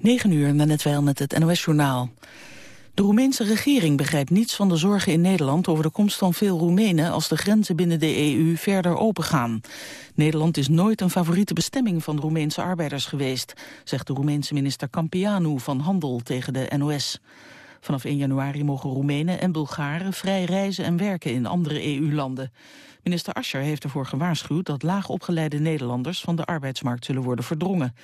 9 uur, net wel met het NOS-journaal. De Roemeense regering begrijpt niets van de zorgen in Nederland over de komst van veel Roemenen als de grenzen binnen de EU verder opengaan. Nederland is nooit een favoriete bestemming van Roemeense arbeiders geweest, zegt de Roemeense minister Campianu van Handel tegen de NOS. Vanaf 1 januari mogen Roemenen en Bulgaren vrij reizen en werken in andere EU-landen. Minister Ascher heeft ervoor gewaarschuwd dat laagopgeleide Nederlanders van de arbeidsmarkt zullen worden verdrongen.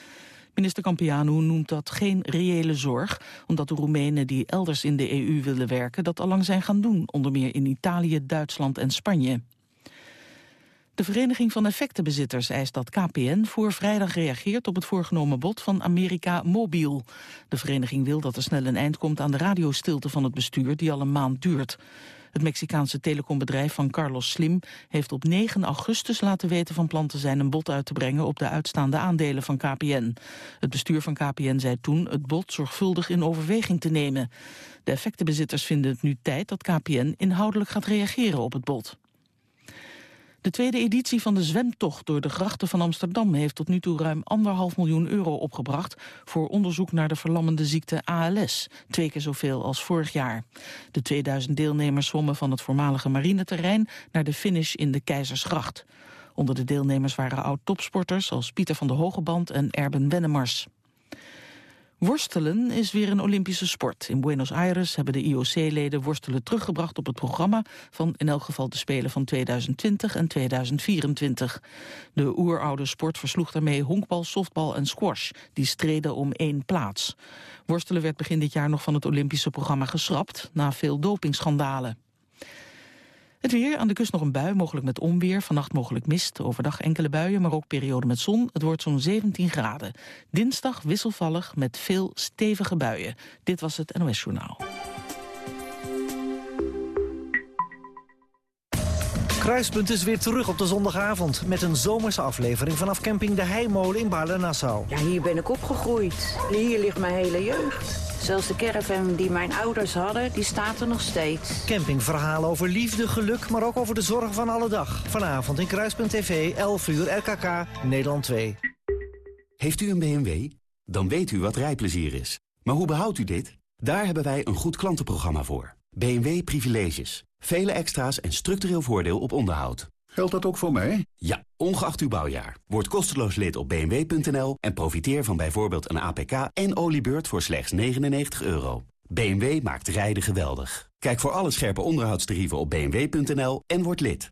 Minister Campianu noemt dat geen reële zorg, omdat de Roemenen die elders in de EU willen werken dat allang zijn gaan doen, onder meer in Italië, Duitsland en Spanje. De Vereniging van Effectenbezitters eist dat KPN voor vrijdag reageert op het voorgenomen bod van America Mobiel. De vereniging wil dat er snel een eind komt aan de radiostilte van het bestuur die al een maand duurt. Het Mexicaanse telecombedrijf van Carlos Slim heeft op 9 augustus laten weten van plan te zijn een bod uit te brengen op de uitstaande aandelen van KPN. Het bestuur van KPN zei toen het bod zorgvuldig in overweging te nemen. De effectenbezitters vinden het nu tijd dat KPN inhoudelijk gaat reageren op het bod. De tweede editie van de zwemtocht door de grachten van Amsterdam heeft tot nu toe ruim anderhalf miljoen euro opgebracht voor onderzoek naar de verlammende ziekte ALS, twee keer zoveel als vorig jaar. De 2000 deelnemers zwommen van het voormalige marineterrein naar de finish in de Keizersgracht. Onder de deelnemers waren oud-topsporters als Pieter van der Hogeband en Erben Wennemars. Worstelen is weer een Olympische sport. In Buenos Aires hebben de IOC-leden worstelen teruggebracht op het programma van in elk geval de Spelen van 2020 en 2024. De oeroude sport versloeg daarmee honkbal, softbal en squash. Die streden om één plaats. Worstelen werd begin dit jaar nog van het Olympische programma geschrapt na veel dopingschandalen. Het weer, aan de kust nog een bui, mogelijk met onweer. Vannacht mogelijk mist, overdag enkele buien, maar ook periode met zon. Het wordt zo'n 17 graden. Dinsdag wisselvallig met veel stevige buien. Dit was het NOS Journaal. Kruispunt is weer terug op de zondagavond... met een zomerse aflevering vanaf camping De Heimolen in Baarle-Nassau. Ja, hier ben ik opgegroeid. Hier ligt mijn hele jeugd. Zelfs de caravan die mijn ouders hadden, die staat er nog steeds. Campingverhalen over liefde, geluk, maar ook over de zorg van alle dag. Vanavond in Kruispunt TV, 11 uur, RKK, Nederland 2. Heeft u een BMW? Dan weet u wat rijplezier is. Maar hoe behoudt u dit? Daar hebben wij een goed klantenprogramma voor. BMW Privileges. Vele extra's en structureel voordeel op onderhoud. Geldt dat ook voor mij? Ja, ongeacht uw bouwjaar. Word kosteloos lid op bmw.nl en profiteer van bijvoorbeeld een APK en oliebeurt voor slechts 99 euro. BMW maakt rijden geweldig. Kijk voor alle scherpe onderhoudstarieven op bmw.nl en word lid.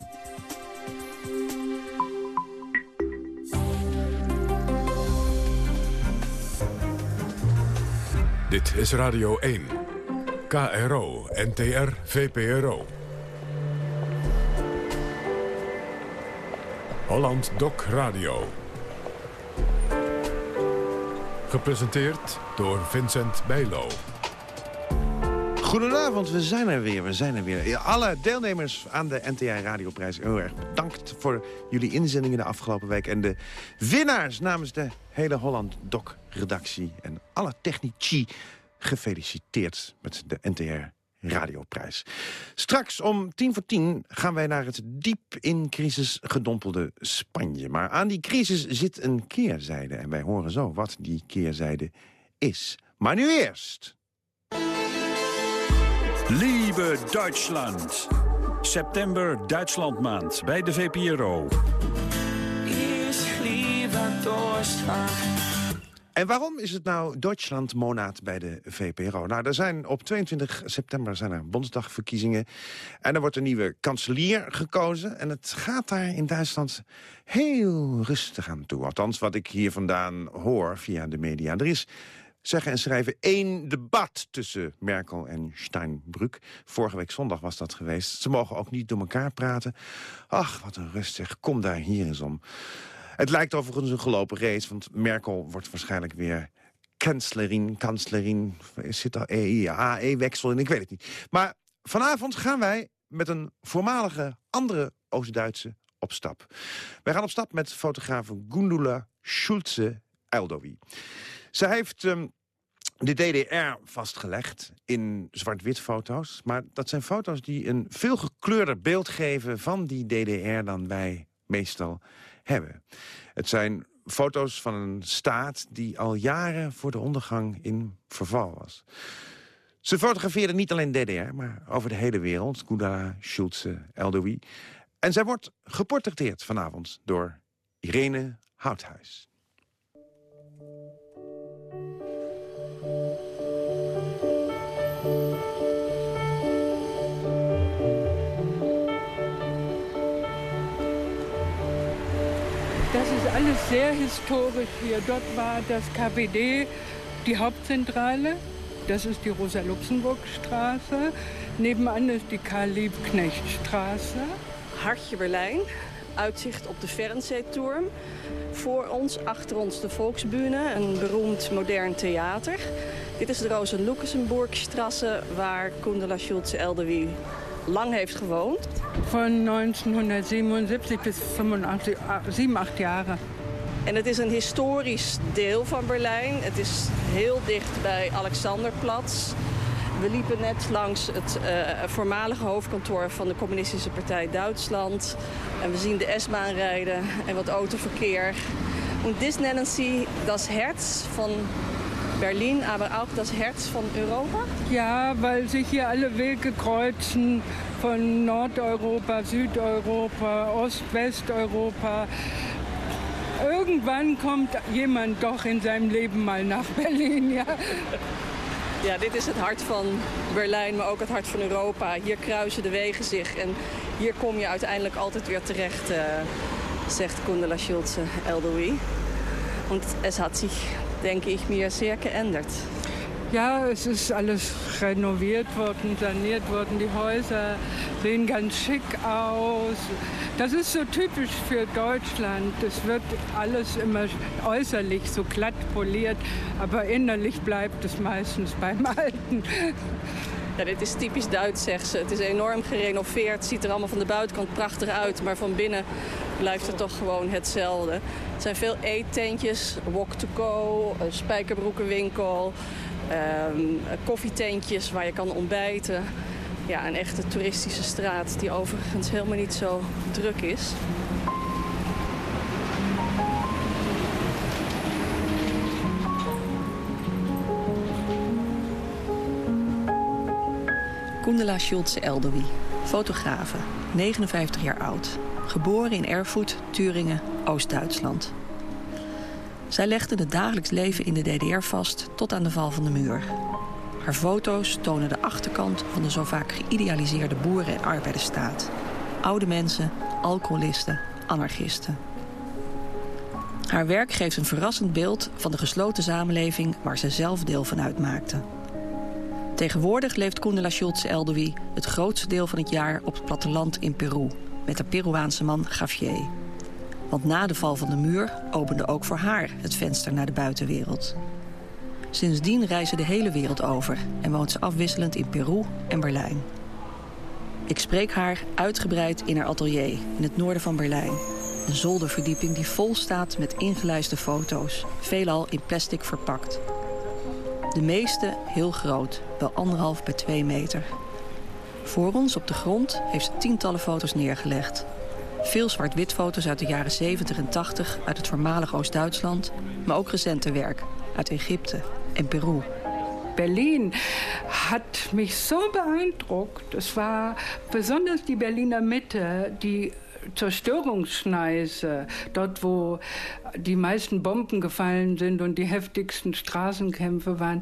Dit is Radio 1. KRO, NTR, VPRO. Holland Doc Radio. Gepresenteerd door Vincent Bijlo. Goedenavond, we zijn er weer. We zijn er weer. Alle deelnemers aan de NTI Radioprijs, heel erg bedankt voor jullie inzendingen de afgelopen week. En de winnaars namens de hele Holland Doc-redactie en alle technici gefeliciteerd met de NTR Radioprijs. Straks om tien voor tien gaan wij naar het diep in crisis gedompelde Spanje. Maar aan die crisis zit een keerzijde. En wij horen zo wat die keerzijde is. Maar nu eerst... Liebe Duitsland. September Duitslandmaand bij de VPRO. Ich liebe Duitsland. En waarom is het nou Duitsland monaat bij de VPRO? Nou, er zijn op 22 september zijn er Bondsdagverkiezingen. En er wordt een nieuwe kanselier gekozen. En het gaat daar in Duitsland heel rustig aan toe. Althans, wat ik hier vandaan hoor via de media. Er is zeggen en schrijven één debat tussen Merkel en Steinbrück. Vorige week zondag was dat geweest. Ze mogen ook niet door elkaar praten. Ach, wat een rust zeg. Kom daar hier eens om. Het lijkt overigens een gelopen race, want Merkel wordt waarschijnlijk weer kanslerin, kanslerin, zit er E, AE-wexel in, ik weet het niet. Maar vanavond gaan wij met een voormalige andere Oost-Duitse op stap. Wij gaan op stap met fotograaf Gundula Schulze Eldowi. Zij heeft um, de DDR vastgelegd in zwart-wit foto's. Maar dat zijn foto's die een veel gekleurder beeld geven van die DDR dan wij meestal hebben. Het zijn foto's van een staat die al jaren voor de ondergang in verval was. Ze fotografeerde niet alleen DDR, maar over de hele wereld. Gundala Schulze Eldoui. En zij wordt geportretteerd vanavond door Irene Houthuis. Alles sehr historisch hier. Dort war das KPD die Hauptzentrale. Das ist die Rosa-Luxemburg-Straße. Nebenan ist die Karl-Liebknecht-Straße. Hartje Berlijn. Uitzicht op de Fernsehturm. Voor ons, achter ons de Volksbühne, een beroemd modern theater. Dit is de Rosa-Luxemburg-straße waar Kundela Schulze Eldewie lang heeft gewoond. Van 1977 bis 85, 7, 8 jaren. En het is een historisch deel van Berlijn. Het is heel dicht bij Alexanderplatz. We liepen net langs het uh, voormalige hoofdkantoor van de Communistische Partij Duitsland. En we zien de S-baan rijden en wat autoverkeer. Und das nennen sie das Herz von Berlin, aber auch das Herz von Europa? Ja, weil sich hier alle Wege kreuzen von Nordeuropa, Südeuropa, Ost-Westeuropa. Irgendwann kommt jemand doch in seinem Leben mal nach Berlin, ja. Ja, dit is het hart van Berlijn, maar ook het hart van Europa. Hier kruisen de wegen zich en hier kom je uiteindelijk altijd weer terecht, uh, zegt Kundela Schulze Eldoui. Und es hat sich, denke ich mir, sehr geändert. Ja, es ist alles renoviert worden, saniert worden. Die Häuser sehen ganz schick aus. Das ist so typisch für Deutschland. Es wird alles immer äußerlich so glatt poliert, aber innerlich bleibt es meistens beim Alten. Ja, dit is typisch Duits, zegt ze. Het is enorm gerenoveerd. Ziet er allemaal van de buitenkant prachtig uit. Maar van binnen blijft het toch gewoon hetzelfde. Er zijn veel eettentjes, walk to go, een spijkerbroekenwinkel... Um, koffietentjes waar je kan ontbijten. Ja, een echte toeristische straat die overigens helemaal niet zo druk is. Kundela Schulze Eldowie, fotografe, 59 jaar oud. Geboren in Erfurt, Turingen, Oost-Duitsland. Zij legde het dagelijks leven in de DDR vast tot aan de val van de muur. Haar foto's tonen de achterkant van de zo vaak geïdealiseerde boeren- en arbeidersstaat. Oude mensen, alcoholisten, anarchisten. Haar werk geeft een verrassend beeld van de gesloten samenleving waar ze zelf deel van uitmaakte. Tegenwoordig leeft Kundela Schulze Eldowie het grootste deel van het jaar op het platteland in Peru... met haar Peruaanse man Javier. Want na de val van de muur opende ook voor haar het venster naar de buitenwereld. Sindsdien reizen ze de hele wereld over en woont ze afwisselend in Peru en Berlijn. Ik spreek haar uitgebreid in haar atelier in het noorden van Berlijn. Een zolderverdieping die vol staat met ingelijste foto's, veelal in plastic verpakt. De meeste heel groot, wel anderhalf bij twee meter. Voor ons op de grond heeft ze tientallen foto's neergelegd. Veel zwart-wit foto's uit de jaren 70 en 80 uit het voormalig Oost-Duitsland... maar ook recente werk uit Egypte en Peru. Berlin hat mich so beeindruckt. Es war besonders die Berliner Mitte, die Zerstörungsschneise, dort wo die meisten Bomben gefallen sind und die heftigsten Straßenkämpfe waren.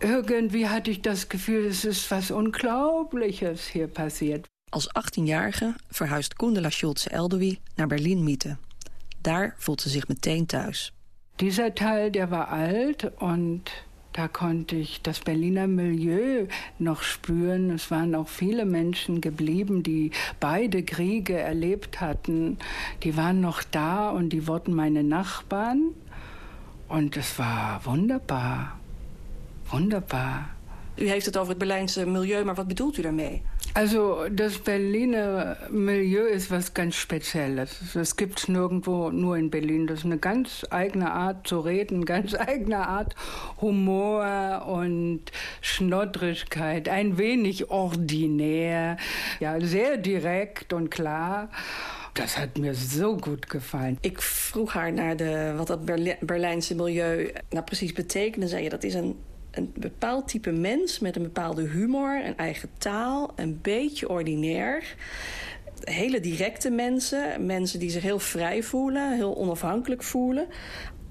Irgendwie hatte ich das Gefühl, es ist was Unglaubliches hier passiert. Als 18-jarige verhuist Kundela Schulze Eldowie naar Berlin-Miete. Daar voelt ze zich meteen thuis. Dieser Teil, der war alt und da konnte ich das Berliner Milieu noch spüren. Es waren auch viele Menschen geblieben, die beide Kriege erlebt hatten. Die waren noch da und die wurden meine Nachbarn. Und es war wunderbar. Wunderbar. U heeft het over het Berlijnse milieu, maar wat bedoelt u daarmee? Also das Berliner Milieu ist was ganz Spezielles. Das gibt es nirgendwo, nur in Berlin. Das ist eine ganz eigene Art zu reden, ganz eigene Art Humor und Schnoddrigkeit. Ein wenig ordinär, ja, sehr direkt und klar. Das hat mir so gut gefallen. Ik vroeg haar naar de, wat milieu nou precies betekende. Zei je, dat is een, een bepaald type mens met een bepaalde humor, een eigen taal, een beetje ordinair. Hele directe mensen, mensen die zich heel vrij voelen, heel onafhankelijk voelen.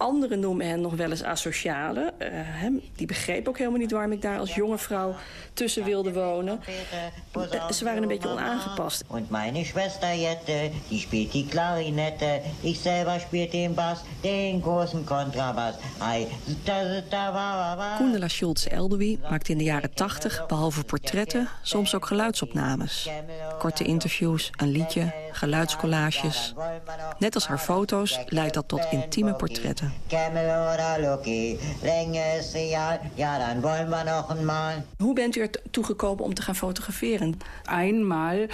Anderen noemen hen nog wel eens asociale. Uh, die begreep ook helemaal niet waarom ik daar als jonge vrouw tussen wilde wonen. Uh, ze waren een beetje onaangepast. En mijn Schwester Jette, die speelt die klarinette. Ik selber speelt den Bass, den großen Kontrabass. Koen de la Schultz Eldewy maakte in de jaren 80, behalve portretten, soms ook geluidsopnames. Korte interviews, een liedje, geluidscollages. Net als haar foto's leidt dat tot intieme portretten. Hoe bent u er toegekomen om te gaan fotograferen? Einmal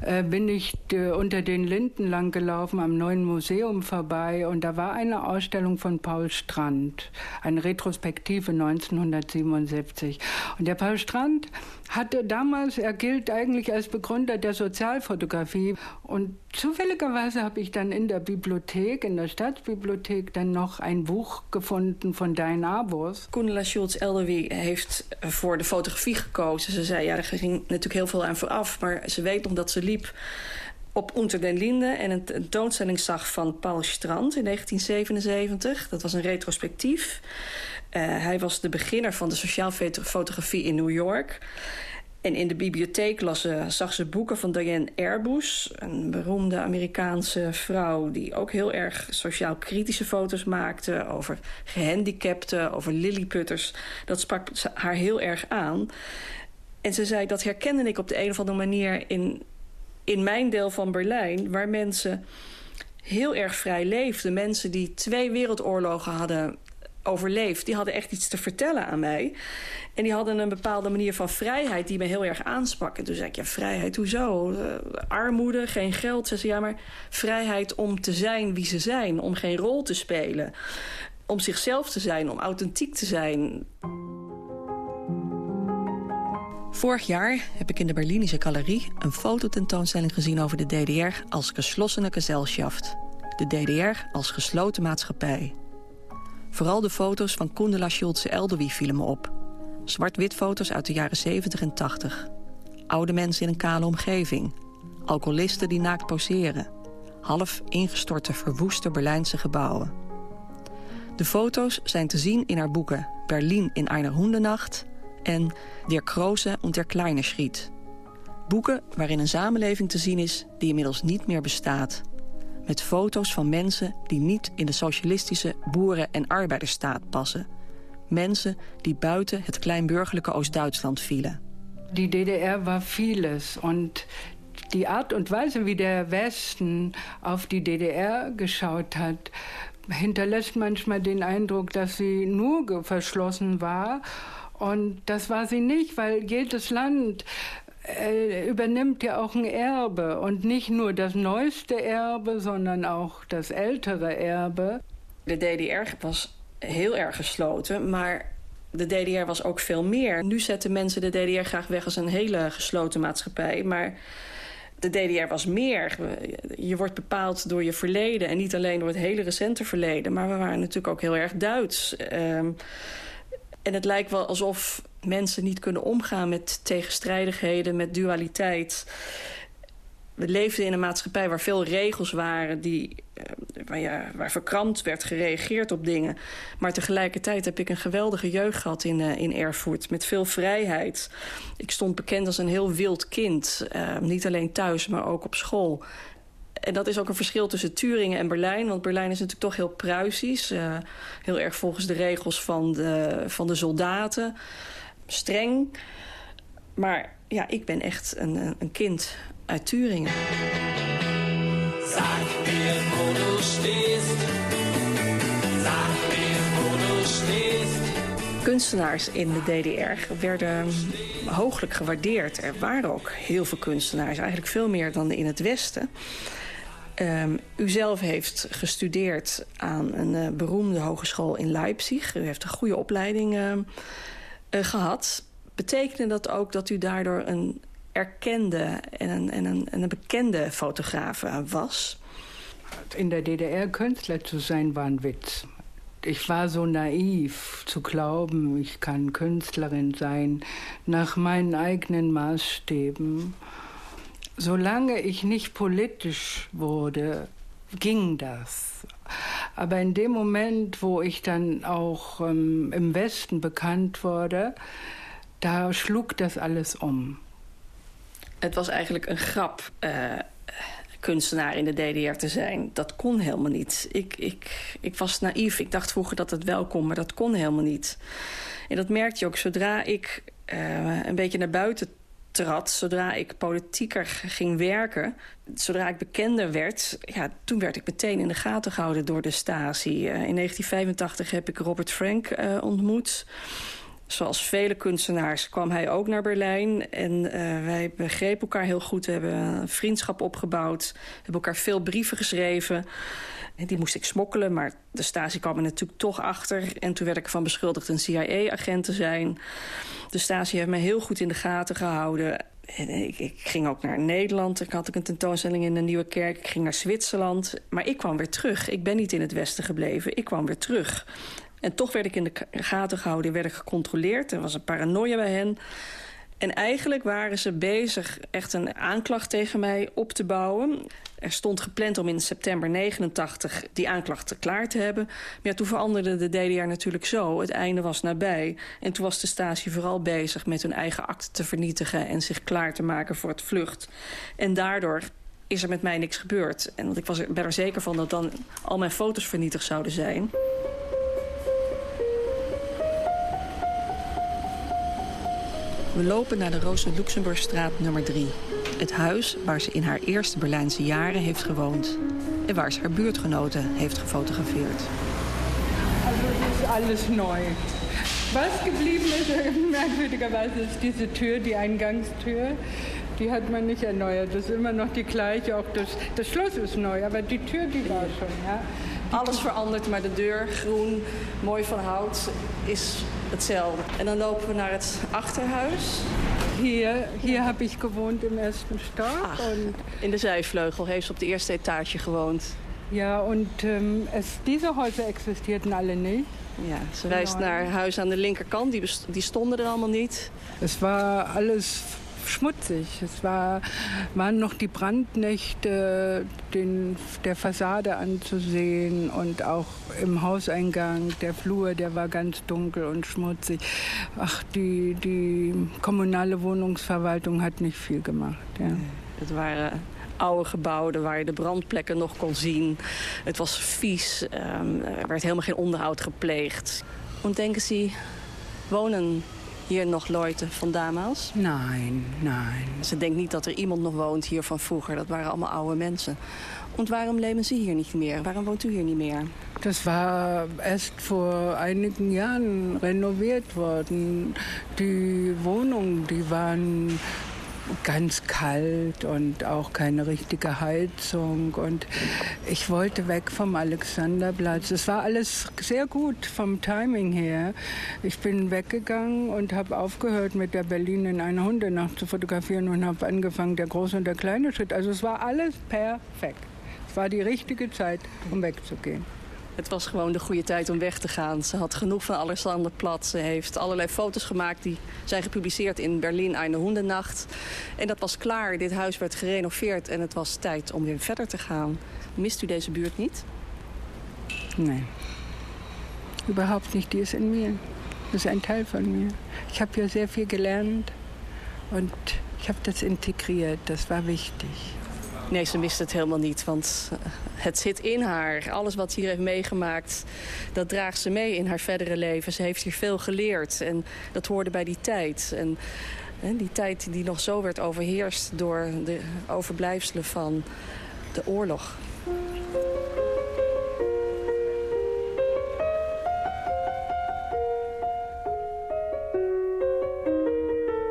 äh, bin ich äh, unter den Linden lang gelaufen am neuen Museum vorbei und da war eine Ausstellung von Paul Strand, eine Retrospektive 1977. Und der Paul Strand hatte damals, er gilt eigentlich als Begründer der Sozialfotografie. Und zufälligerweise habe ich dann in der Bibliothek, in der Staatsbibliothek, dann noch ein Buch gevonden von Diane Arbos. Gundela Schultz Elderwy heeft voor de fotografie gekozen. Ze zei, ja, er ging natuurlijk heel veel aan vooraf, maar ze weet nog dat ze liep op Unter den Linden en een tentoonstelling zag van Paul Strand in 1977. Dat was een retrospectief. Uh, hij was de beginner van de sociaal fotografie in New York. En in de bibliotheek las ze, zag ze boeken van Diane Arbus, een beroemde Amerikaanse vrouw die ook heel erg sociaal kritische foto's maakte over gehandicapten, over lilliputters. Dat sprak haar heel erg aan. En ze zei dat herkende ik op de een of andere manier in, in mijn deel van Berlijn, waar mensen heel erg vrij leefden. Mensen die twee wereldoorlogen hadden overleefd, die hadden echt iets te vertellen aan mij. En die hadden een bepaalde manier van vrijheid die me heel erg aansprak. En toen zei ik, ja, vrijheid, hoezo? Uh, armoede, geen geld. Ze ja, maar vrijheid om te zijn wie ze zijn. Om geen rol te spelen. Om zichzelf te zijn, om authentiek te zijn. Vorig jaar heb ik in de Berlinische Galerie een fototentoonstelling gezien over de DDR als geschlossene Gesellschaft. De DDR als gesloten maatschappij. Vooral de foto's van Kundela Schulze Elderwy vielen me op. Zwart-wit foto's uit de jaren 70 en 80. Oude mensen in een kale omgeving. Alcoholisten die naakt poseren. Half ingestorte, verwoeste Berlijnse gebouwen. De foto's zijn te zien in haar boeken Berlin in einer Hoendenacht en Der Große und der Kleine Schriet. Boeken waarin een samenleving te zien is die inmiddels niet meer bestaat met foto's van mensen die niet in de socialistische boeren- en arbeidersstaat passen. Mensen die buiten het kleinburgerlijke Oost-Duitsland vielen. Die DDR war vieles und die Art und Weise, wie der Westen auf die DDR geschaut hat, hinterlässt manchmal den Eindruck, dass sie nur verschlossen war. Und das war sie nicht, weil jedes Land übernimmt ja auch ein Erbe und nicht nur das neueste Erbe, sondern auch das ältere Erbe. De DDR was heel erg gesloten, maar de DDR was ook veel meer. Nu zetten mensen de DDR graag weg als een hele gesloten maatschappij, maar de DDR was meer. Je wordt bepaald door je verleden en niet alleen door het hele recente verleden, maar we waren natuurlijk ook heel erg Duits. Um, en het lijkt wel alsof mensen niet kunnen omgaan met tegenstrijdigheden, met dualiteit. We leefden in een maatschappij waar veel regels waren... Die, eh, waar, ja, waar verkrampt werd gereageerd op dingen. Maar tegelijkertijd heb ik een geweldige jeugd gehad in, uh, in Erfurt. Met veel vrijheid. Ik stond bekend als een heel wild kind. Uh, niet alleen thuis, maar ook op school. En dat is ook een verschil tussen Turingen en Berlijn. Want Berlijn is natuurlijk toch heel Pruisisch. Uh, heel erg volgens de regels van de, van de soldaten. Streng. Maar ja, ik ben echt een, een kind uit Turingen. Sag mir, wo du stehst. Sag mir, wo du stehst. Kunstenaars in de DDR werden hooglijk gewaardeerd. Er waren ook heel veel kunstenaars, eigenlijk veel meer dan in het Westen. Um, u zelf heeft gestudeerd aan een uh, beroemde hogeschool in Leipzig. U heeft een goede opleiding uh, uh, gehad. Betekende dat ook dat u daardoor een erkende en een, en een, en een bekende fotograaf was. In der DDR Künstler zu sein war ein Witz. Ich war so naiv zu glauben, ich kann Künstlerin sein nach meinen eigenen Maßstäben. Solange ich nicht politisch wurde, ging das. Aber in dem Moment, wo ich dann auch ähm, im Westen bekannt wurde, da schlug das alles om. Het was eigenlijk een grap. Uh, kunstenaar in de DDR te zijn. Dat kon helemaal niet. Ik, ik, ik was naïef. Ik dacht vroeger dat het wel kon, maar dat kon helemaal niet. En dat merkte je ook zodra ik uh, een beetje naar buiten trad, zodra ik politieker ging werken, zodra ik bekender werd, ja, toen werd ik meteen in de gaten gehouden door de Stasi. Uh, in 1985 heb ik Robert Frank uh, ontmoet. Zoals vele kunstenaars kwam hij ook naar Berlijn. En uh, wij begrepen elkaar heel goed. Hebben vriendschap opgebouwd. Hebben elkaar veel brieven geschreven. En die moest ik smokkelen, maar de Stasi kwam er natuurlijk toch achter. En toen werd ik ervan beschuldigd een CIA-agent te zijn. De Stasi heeft me heel goed in de gaten gehouden. En ik, ik, ging ook naar Nederland. Ik had ook een tentoonstelling in de Nieuwe Kerk. Ik ging naar Zwitserland. Maar ik kwam weer terug. Ik ben niet in het Westen gebleven. Ik kwam weer terug. En toch werd ik in de gaten gehouden, werd ik gecontroleerd. Er was een paranoia bij hen. En eigenlijk waren ze bezig echt een aanklacht tegen mij op te bouwen. Er stond gepland om in september 89 die aanklacht klaar te hebben. Maar toen veranderde de DDR natuurlijk zo. Het einde was nabij. En toen was de Stasi vooral bezig met hun eigen akte te vernietigen... en zich klaar te maken voor het vlucht. En daardoor is er met mij niks gebeurd. En want ik was er, ben er zeker van dat dan al mijn foto's vernietigd zouden zijn. We lopen naar de Rosa Luxemburgstraat nummer 3. Het huis waar ze in haar eerste Berlijnse jaren heeft gewoond. En waar ze haar buurtgenoten heeft gefotografeerd. Also het is alles neu. Was geblieben ist, merkwürdigerweise, ist diese Tür, die Eingangstür. Die hat man nicht erneuert. Das ist immer noch die gleiche. Auch das, das Schloss ist neu, aber die Tür, die war schon. Ja. Alles verandert, maar de deur, groen, mooi van hout, is hetzelfde. En dan lopen we naar het achterhuis. Hier, hier heb ik gewoond im ersten Stock. Ach, und in de zijvleugel heeft ze op de eerste etage gewoond. Ja, und ähm, es, diese Häuser existierten alle nicht. Ja, ze reist naar huis aan de linkerkant, die, die stonden er allemaal niet. Es war alles schmutzig. Es war, waren noch die Brandnächte, den, der Fassade anzusehen und auch im Hauseingang, der Flur, der war ganz dunkel und schmutzig. Ach, die, die kommunale Wohnungsverwaltung hat nicht viel gemacht. Ja. Het waren oude gebouwen waar je de brandplekken nog kon zien. Het was vies, um, er werd helemaal geen onderhoud gepleegd. Und denken Sie, wonen hier nog Leute van damals? Nee, nee. Ze denkt niet dat er iemand nog woont hier van vroeger. Dat waren allemaal oude mensen. Und warum leben Sie hier nicht mehr? Warum wohnt u hier nicht mehr? Das war erst vor einigen Jahren renoviert worden. Die Wohnungen, die waren ganz kalt und auch keine richtige Heizung. Und ich wollte weg vom Alexanderplatz. Es war alles sehr gut vom Timing her. Ich bin weggegangen und habe aufgehört, mit der Berlin in einer Hundenacht zu fotografieren und habe angefangen, der große und der kleine Schritt. Also es war alles perfekt. Es war die richtige Zeit, um wegzugehen. Het was gewoon de goede tijd om weg te gaan. Ze had genoeg van Alexanderplatz. Ze heeft allerlei foto's gemaakt die zijn gepubliceerd in Berlin eine Hundenacht. En dat was klaar. Dit huis werd gerenoveerd en het was tijd om weer verder te gaan. Mist u deze buurt niet? Nee. Überhaupt nicht. Die ist in mir. Das ist ein Teil von mir. Ich habe hier sehr viel gelernt und ich habe das integriert. Das war wichtig. Nee, ze mist het helemaal niet, want eh, het zit in haar. Alles wat ze hier heeft meegemaakt, dat draagt ze mee in haar verdere leven. Ze heeft hier veel geleerd en dat hoorde bij die tijd. En die tijd die nog zo werd overheerst door de overblijfselen van de oorlog.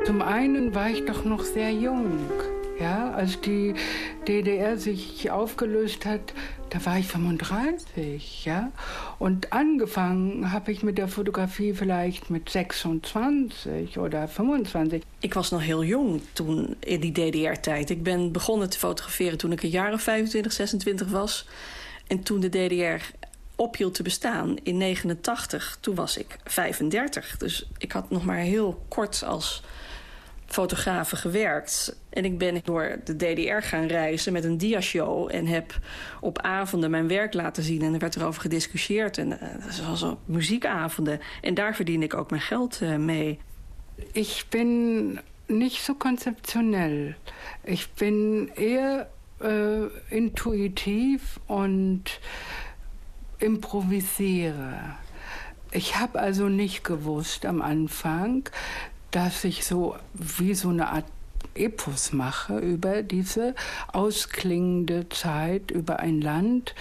Zum einen war ich doch noch sehr jung. Als die DDR sich aufgelöst hat, da war ich 35, ja. Und angefangen habe ich mit der Fotografie vielleicht mit 26 oder 25. Ik was nog heel jong toen in die DDR-tijd. Ik ben begonnen te fotograferen toen ik een jaar of 25, 26 was. En toen de DDR ophield te bestaan in 89, toen was ik 35. Dus ik had nog maar heel kort als fotografen gewerkt. En ik ben door de DDR gaan reizen met een diashow... en heb op avonden mijn werk laten zien. En er werd erover gediscussieerd. En zoals op muziekavonden. En daar verdien ik ook mijn geld uh, mee. Ik ben niet zo conceptionell. Ik ben eher uh, intuïtief en improvisiere. Ich habe also nicht gewusst am Anfang, dass ich so wie so eine Art Epos mache über diese ausklingende Zeit, über ein Land,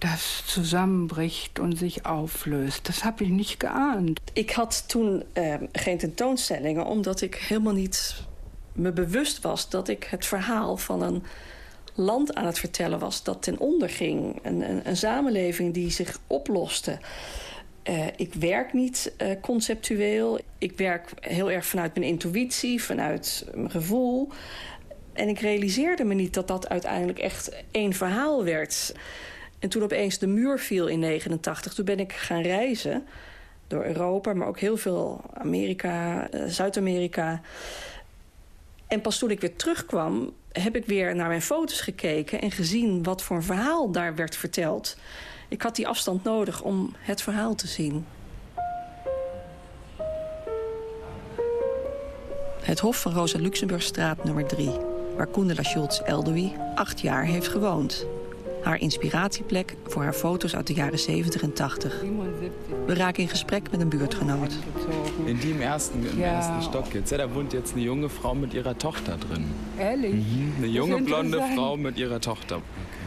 das zusammenbricht und sich auflöst. Das habe ich nicht geahnt. Ik had toen uh, geen tentoonstellingen, omdat ik helemaal niet me bewust was dat ik het verhaal van een land aan het vertellen was dat ten onder ging. Een, een, een samenleving die zich oploste. Uh, ik werk niet uh, conceptueel. Ik werk heel erg vanuit mijn intuïtie, vanuit mijn gevoel. En ik realiseerde me niet dat dat uiteindelijk echt één verhaal werd. En toen opeens de muur viel in 89, toen ben ik gaan reizen. Door Europa, maar ook heel veel Amerika, uh, Zuid-Amerika. En pas toen ik weer terugkwam, heb ik weer naar mijn foto's gekeken... en gezien wat voor een verhaal daar werd verteld. Ik had die afstand nodig om het verhaal te zien. Het Hof van Rosa Luxemburgstraat nummer 3... waar Koendela Schultz Eldewy acht jaar heeft gewoond. Haar inspiratieplek voor haar foto's uit de jaren 70 en 80. We raken in gesprek met een buurtgenoot. In die im ersten, im ja. ersten Stock jetzt, ja, da wohnt jetzt eine junge Frau mit ihrer Tochter drin. Ehrlich? Mhm, eine junge blonde Frau mit ihrer Tochter.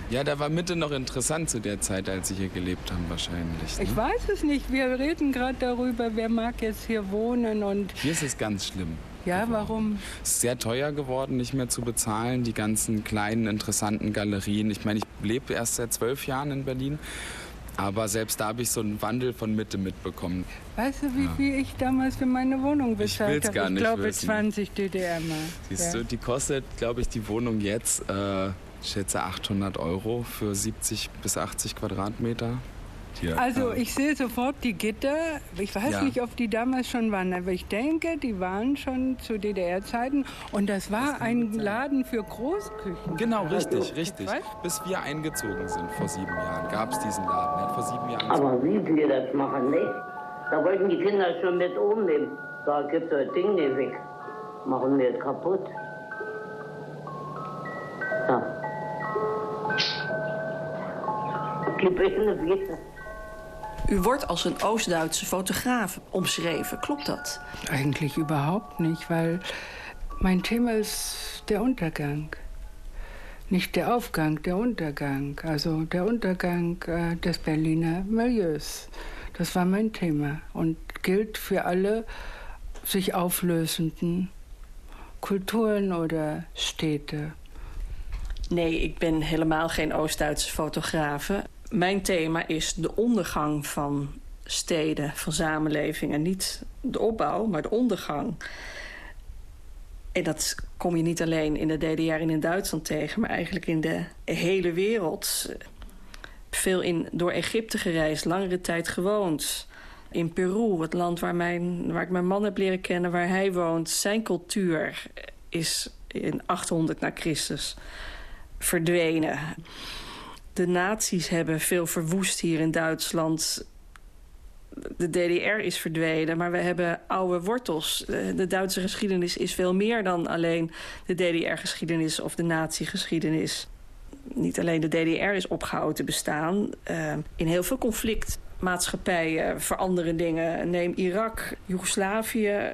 Ja, da war Mitte noch interessant zu der Zeit, als Sie hier gelebt haben wahrscheinlich. Ne? Ich weiß es nicht. Wir reden gerade darüber, wer mag jetzt hier wohnen und... Hier ist es ganz schlimm. Ja, warum? Es ist sehr teuer geworden, nicht mehr zu bezahlen, die ganzen kleinen, interessanten Galerien. Ich meine, ich lebe erst seit zwölf Jahren in Berlin. Aber selbst da habe ich so einen Wandel von Mitte mitbekommen. Weißt du, wie ja. viel ich damals für meine Wohnung bezahlt habe? Ich, ich glaube 20 DDR mal. Siehst ja. du, die kostet, glaube ich, die Wohnung jetzt, äh, ich schätze 800 Euro für 70 bis 80 Quadratmeter. Hier. Also ich sehe sofort die Gitter. Ich weiß ja. nicht, ob die damals schon waren, aber ich denke, die waren schon zu DDR-Zeiten. Und das war das ein Laden für Großküchen. Genau, richtig, also, richtig. Bis wir eingezogen sind vor sieben Jahren, gab es diesen Laden. Er hat vor sieben Jahren aber wie wir das machen, nicht? Da wollten die Kinder schon mit umnehmen. Da gibt das Ding nicht weg. Machen wir es kaputt. U wordt als een Oost-Duitse fotograaf omschreven. Klopt dat? Eigentlich überhaupt nicht, weil mein Thema ist der Untergang. Nicht der Aufgang, der Untergang. Also der Untergang äh, des Berliner Milieus. Das war mein Thema und gilt für alle sich auflösenden Kulturen oder Städte. Nee, ik ben helemaal geen Oost-Duitse fotografe. Mijn thema is de ondergang van steden, van samenlevingen. Niet de opbouw, maar de ondergang. En dat kom je niet alleen in de DDR en in Duitsland tegen... maar eigenlijk in de hele wereld. Veel in, door Egypte gereisd, langere tijd gewoond. In Peru, het land waar, mijn, waar ik mijn man heb leren kennen, waar hij woont... zijn cultuur is in 800 na Christus verdwenen. De nazi's hebben veel verwoest hier in Duitsland. De DDR is verdwenen, maar we hebben oude wortels. De Duitse geschiedenis is veel meer dan alleen de DDR-geschiedenis of de nazi-geschiedenis. Niet alleen de DDR is opgehouden te bestaan. Uh, in heel veel conflictmaatschappijen veranderen dingen. Neem Irak, Joegoslavië.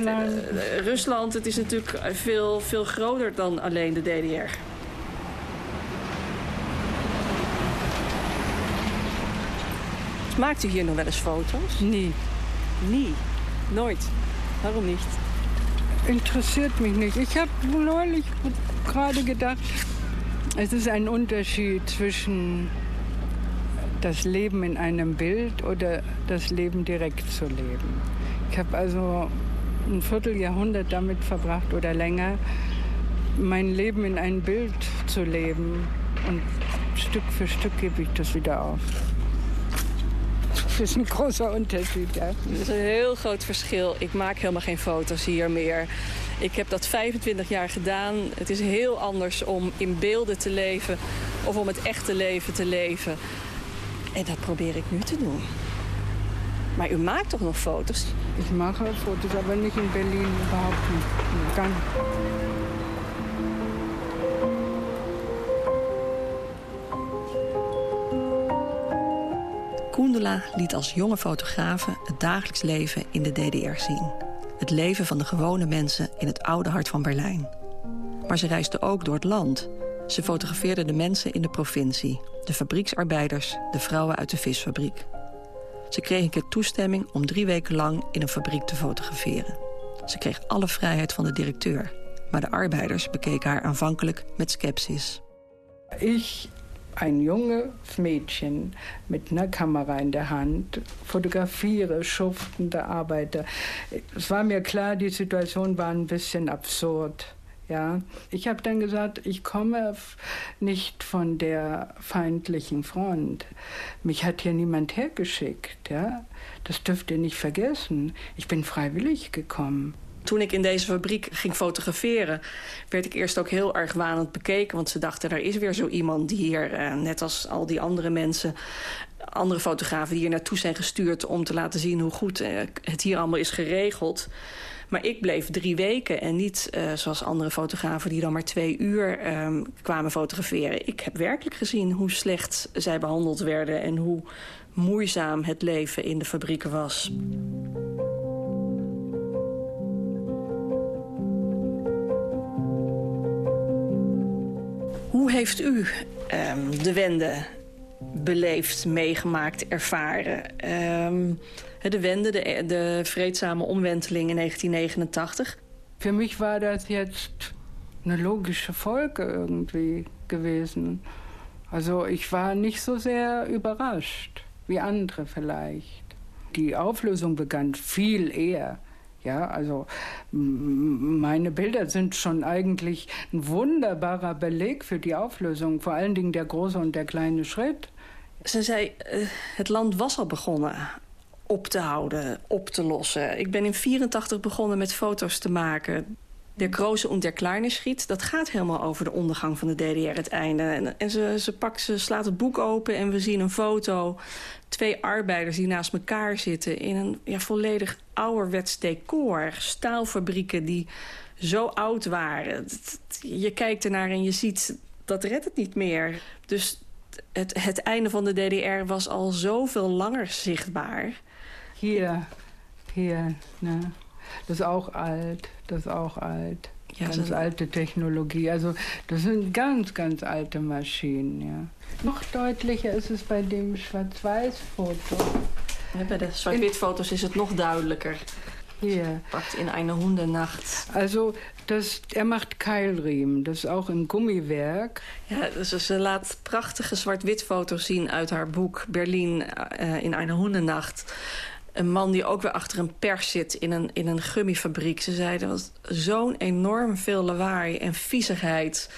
Uh, Rusland. Het is natuurlijk veel, veel groter dan alleen de DDR. Maakt u hier nog wel eens foto's? Nee. Nie? Nooit? Waarom niet? Interessiert mich nicht. Ich habe neulich gerade gedacht, Es ist ein Unterschied zwischen das Leben in einem Bild oder das Leben direkt zu leben. Ich habe also ein Vierteljahrhundert damit verbracht oder länger, mein Leben in ein Bild zu leben. Und Stück für Stück gebe ich das wieder auf. Is een grote onderscheid. Ja. Dat is een heel groot verschil. Ik maak helemaal geen foto's hier meer. Ik heb dat 25 jaar gedaan. Het is heel anders om in beelden te leven of om het echte leven te leven. En dat probeer ik nu te doen. Maar u maakt toch nog foto's? Ik maak wel foto's, maar niet in Berlin, überhaupt niet. Kan. Koendela liet als jonge fotografe het dagelijks leven in de DDR zien. Het leven van de gewone mensen in het oude hart van Berlijn. Maar ze reisde ook door het land. Ze fotografeerde de mensen in de provincie, de fabrieksarbeiders, de vrouwen uit de visfabriek. Ze kreeg een keer toestemming om drie weken lang in een fabriek te fotograferen. Ze kreeg alle vrijheid van de directeur. Maar de arbeiders bekeken haar aanvankelijk met sceptisch. Ein junges Mädchen mit einer Kamera in der Hand, fotografiere schuftende Arbeiter. Es war mir klar, die Situation war ein bisschen absurd. Ja, ich habe dann gesagt, ich komme nicht von der feindlichen Front. Mich hat hier niemand hergeschickt. Ja, das dürft ihr nicht vergessen. Ich bin freiwillig gekommen. Toen ik in deze fabriek ging fotograferen, werd ik eerst ook heel erg wanend bekeken. Want ze dachten, er is weer zo iemand die hier, eh, net als al die andere mensen, andere fotografen die hier naartoe zijn gestuurd om te laten zien hoe goed eh, het hier allemaal is geregeld. Maar ik bleef drie weken en niet uh, zoals andere fotografen... die dan maar twee uur um, kwamen fotograferen. Ik heb werkelijk gezien hoe slecht zij behandeld werden... en hoe moeizaam het leven in de fabrieken was. Hoe heeft u um, de wende beleefd, meegemaakt, ervaren? Um, de Wende, de, de vreedzame omwenteling in 1989. Für mich war das jetzt eine logische Folge irgendwie gewesen. Also ich war nicht so sehr überrascht wie andere vielleicht. Die Auflösung begann viel eher. Ja, also meine Bilder sind schon eigentlich ein wunderbarer Beleg für die Auflösung. Vor allen Dingen der große und der kleine Schritt. Ze zei, uh, het land was al begonnen op te houden, op te lossen. Ik ben in 84 begonnen met foto's te maken. De Groze und der Kleine schiet, dat gaat helemaal over de ondergang van de DDR, het einde. En, ze, ze, pakt, ze slaat het boek open en we zien een foto. Twee arbeiders die naast elkaar zitten in een ja, volledig ouderwets decor. Staalfabrieken die zo oud waren. Je kijkt ernaar en je ziet, dat redt het niet meer. Dus het, het einde van de DDR was al zoveel langer zichtbaar. Hier, hier, ne? Das ist auch alt, das ist auch alt. Ja, ganz so alte Technologie. Also das sind ganz, ganz alte Maschinen. Ja. Noch deutlicher ist es bei dem Schwarz-Weiß-Foto. Ja, bij de zwart-wit-foto's is het nog duidelijker. Hier. Pakt in eine Hundenacht. Also, das, er macht Keilriemen. Das ist auch ein Gummiwerk. Ja, dus ze laat prachtige zwart-wit foto's zien uit haar boek Berlin uh, in eine Hundenacht een man die ook weer achter een pers zit in een, in een gummifabriek. Ze zeiden, was zo'n enorm veel lawaai en viezigheid.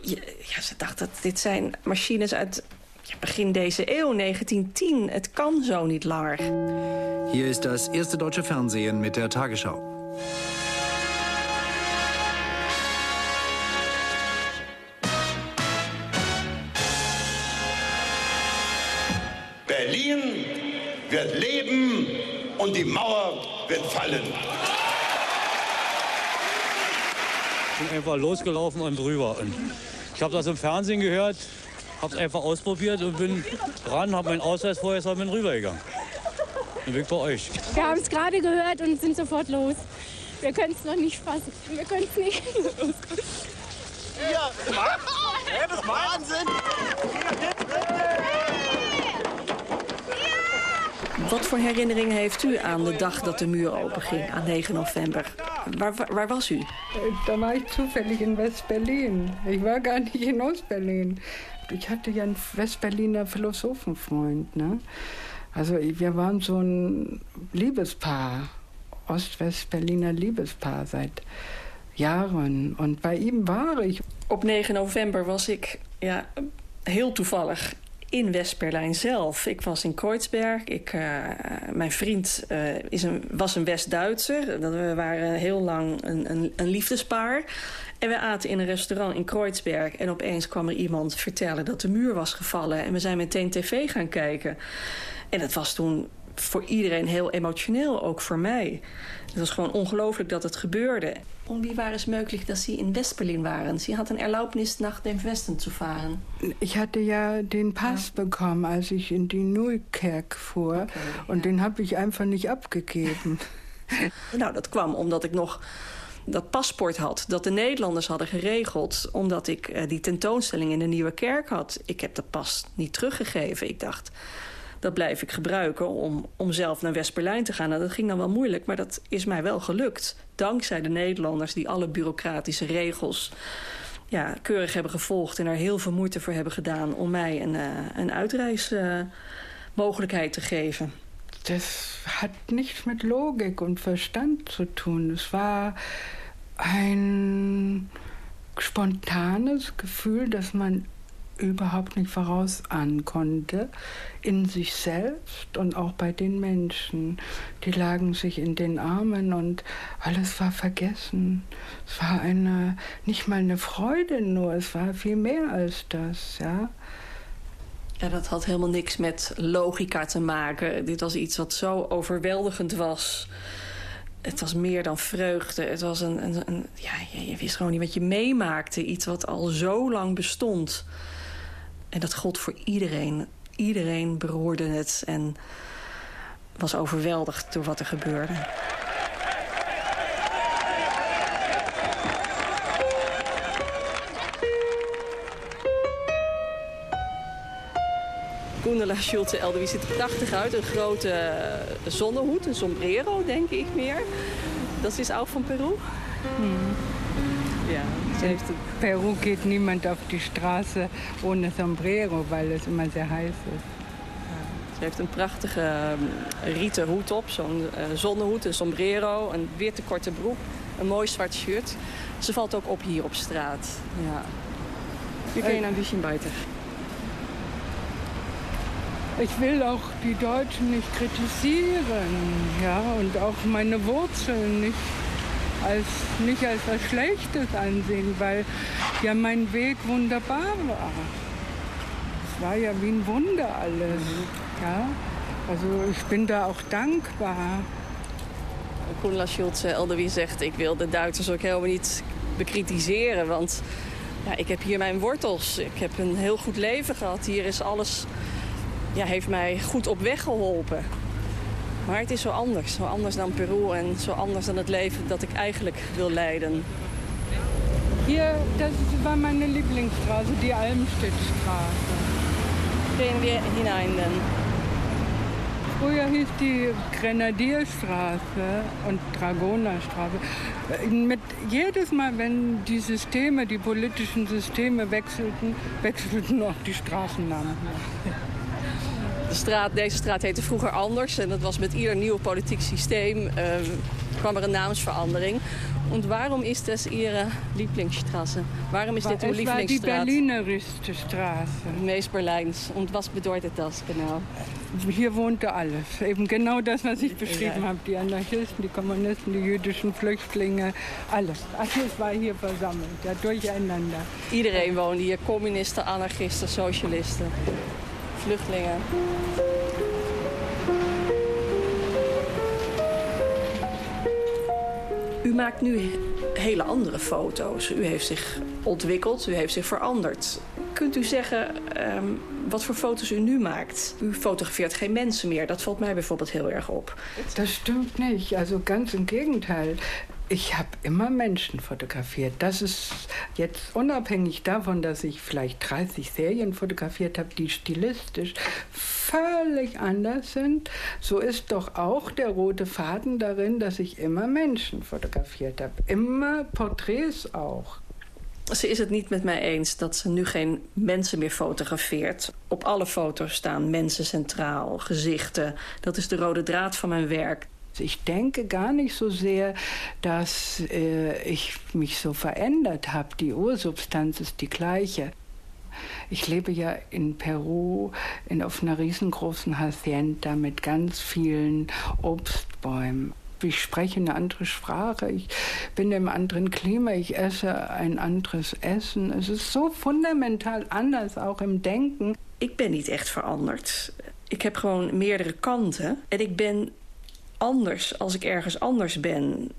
Ja, ze dacht dat dit zijn machines uit ja, begin deze eeuw, 1910. Het kan zo niet langer. Hier is das eerste deutsche Fernsehen mit der Tagesschau. Berlin wird leben und die Mauer wird fallen. Ich bin einfach losgelaufen und drüber. Und ich habe das im Fernsehen gehört, habe es einfach ausprobiert und bin ran, habe meinen Ausweis vorher und bin rübergegangen. Und bin bei euch. Wir haben es gerade gehört und sind sofort los. Wir können es noch nicht fassen. Wir können es nicht. Ja, das ist Wahnsinn! Wat voor herinneringen heeft u aan de dag dat de muur openging, aan 9 november? Waar, waar, was u? Da war ich zufällig in West-Berlin. Ich war gar nicht in Ost-Berlin. Ich hatte ja einen West-Berliner Philosophenfreund. Ne? Also wir waren so ein Liebespaar, Ost-West-Berliner Liebespaar seit Jahren. Und bei ihm war ich. Op 9 november was ik ja, heel toevallig in West-Berlijn zelf. Ik was in Kreuzberg. Ik, uh, mijn vriend uh, is een, was een West-Duitser. We waren heel lang een, een, een, liefdespaar. En we aten in een restaurant in Kreuzberg. En opeens kwam er iemand vertellen dat de muur was gevallen. En we zijn meteen tv gaan kijken. En het was toen voor iedereen heel emotioneel, ook voor mij. Het was gewoon ongelooflijk dat het gebeurde. Und wie war es möglich, dass Sie in Westberlin waren? Sie hatten Erlaubnis, nach dem Westen zu fahren. Ich hatte ja den Pass ja. bekommen, als ich in die Nieuwkerk fuhr. Okay, und ja. den habe ich einfach nicht abgegeben. nou, dat kwam omdat ik nog dat paspoort had dat de Nederlanders hadden geregeld... omdat ik uh, die tentoonstelling in de Nieuwe Kerk had. Ik heb de pas niet teruggegeven. Ik dacht, dat blijf ik gebruiken om, om zelf naar West-Berlijn te gaan. Nou, dat ging dan wel moeilijk, maar dat is mij wel gelukt. Dankzij de Nederlanders die alle bureaucratische regels ja, keurig hebben gevolgd... en er heel veel moeite voor hebben gedaan om mij een, uh, een uitreismogelijkheid te geven. Das hat nichts mit Logik und Verstand zu tun. Es war ein spontanes Gefühl, dass man überhaupt nicht vorausahnen konnte, in sich selbst und auch bei den Menschen. Die lagen sich in den Armen und alles war vergessen. Es war eine, nicht mal eine Freude nur, es war viel mehr als das, ja. Ja, dat had helemaal niks met logica te maken. Dit was iets wat zo overweldigend was. Het was meer dan vreugde. Het was een, een, een ja, je wist gewoon niet wat je meemaakte. Iets wat al zo lang bestond. En dat gold voor iedereen. Iedereen beroerde het en was overweldigd door wat er gebeurde. Gundela Schulte Elderwie ziet er prachtig uit. Een grote eh, zonnehoed, een sombrero denk ik meer. Dat is ook van Peru. Hmm. Ja, in Peru geht niemand auf die Straße ohne Sombrero, weil es immer sehr heiß ist. Ze heeft een prachtige uh, rieten hoed op, zo'n uh, zonnehoed, een sombrero, een witte korte broek, een mooi zwart shirt. Ze valt ook op hier op straat. Ja. Wie kun je een bisschen weiter? Ich will auch die Deutschen nicht kritisieren, ja, und auch meine Wurzeln nicht als, nicht als was Schlechtes ansehen, weil ja mein Weg wunderbar war. Es war ja wie ein Wunder alles. Ja? Also ich bin da auch dankbaar. Koenla Schulze Elderwie zegt... ik wil de Duitsers ook helemaal niet bekritiseren. Want ja, ik heb hier mijn wortels. Ik heb een heel goed leven gehad. Hier is alles... Ja, heeft mij goed op weg geholpen. Maar het is zo anders. Zo anders dan Peru en zo anders dan het leven dat ik eigenlijk wil leiden. Hier, das war meine Lieblingsstraße, die Almstedtstraße. Gehen wir hinein denn? Früher hieß die Grenadierstraße und Dragonerstraße. Mit, jedes Mal, wenn die Systeme, die politischen Systeme wechselten, wechselten auch die Straßennamen. Straat, deze straat heette vroeger anders. En dat was met ieder nieuw politiek systeem uh, kwam er een naamsverandering. En waarom is das Ihre Lieblingsstraße? Waarom is dit uw Lieblingsstraat? die Straße. Meest Berlijns. Und was bedeutet das genau? Hier wohnte alles. Eben genau das, was ich beschrieben ja. habe. Die Anarchisten, die Kommunisten, die jüdischen Flüchtlinge, alles. Alles war hier versammelt, ja, durcheinander. Iedereen woonde hier. Communisten, anarchisten, socialisten vluchtelingen. U maakt nu hele andere foto's. U heeft zich ontwikkeld, u heeft zich veranderd. Kunt u zeggen um, wat voor foto's u nu maakt? U fotografeert geen mensen meer. Dat valt mij bijvoorbeeld heel erg op. Dat stimmt niet. Also ganz im Gegenteil. Ich habe immer Menschen fotografiert. Das ist jetzt unabhängig davon, dass ich vielleicht 30 Serien fotografiert habe, die stilistisch völlig anders sind. So ist doch auch der rote Faden darin, dass ich immer Menschen fotografiert habe. Immer Porträts auch. Ze is het niet met mij eens dat ze nu geen mensen meer fotografeert. Op alle foto's staan mensen centraal, gezichten. Dat is de rode draad van mijn werk. Ich denke gar nicht so sehr, dass äh, ich mich so verändert habe. Die Ursubstanz ist die gleiche. Ich lebe ja in Peru in, auf einer riesengroßen Hacienda mit ganz vielen Obstbäumen. Ich spreche eine andere Sprache, ich bin im anderen Klima, ich esse ein anderes Essen. Es ist so fundamental anders, auch im Denken. Ik ben niet echt veranderd. Ik heb gewoon meerdere kanten. En ik ben anders als ik ergens anders ben.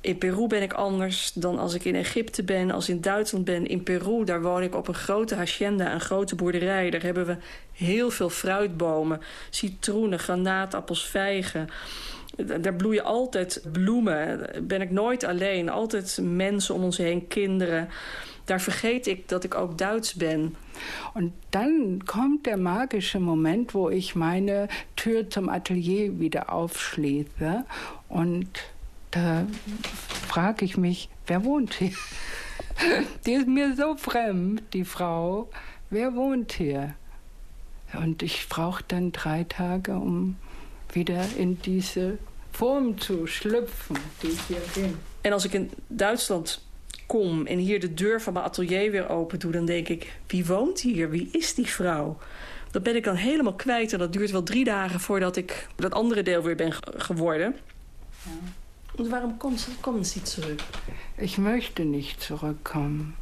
In Peru ben ik anders dan als ik in Egypte ben, als in Duitsland ben. In Peru, daar woon ik op een grote hacienda, een grote boerderij. Daar hebben we heel veel fruitbomen, citroenen, granaatappels, vijgen. Daar bloeien altijd bloemen. Ben ik nooit alleen. Altijd mensen om ons heen, kinderen. Daar vergeet ik dat ik ook Duits ben. Und dann kommt der magische Moment, wo ich meine Tür zum Atelier wieder aufschließe. Und da frage ich mich, wer wohnt hier? Die ist mir so fremd, die Frau. Wer wohnt hier? Und ich brauche dann drei Tage, um wieder in diese Form zu schlüpfen, die ich hier bin. En als ik in Duitsland kom en hier de deur van mijn atelier weer open doe... dan denk ik, wie woont hier? Wie is die vrouw? Dat ben ik dan helemaal kwijt en dat duurt wel drie dagen... voordat ik dat andere deel weer ben geworden. Ja. Und warum kommen Sie zurück? Ich möchte nicht zurückkommen.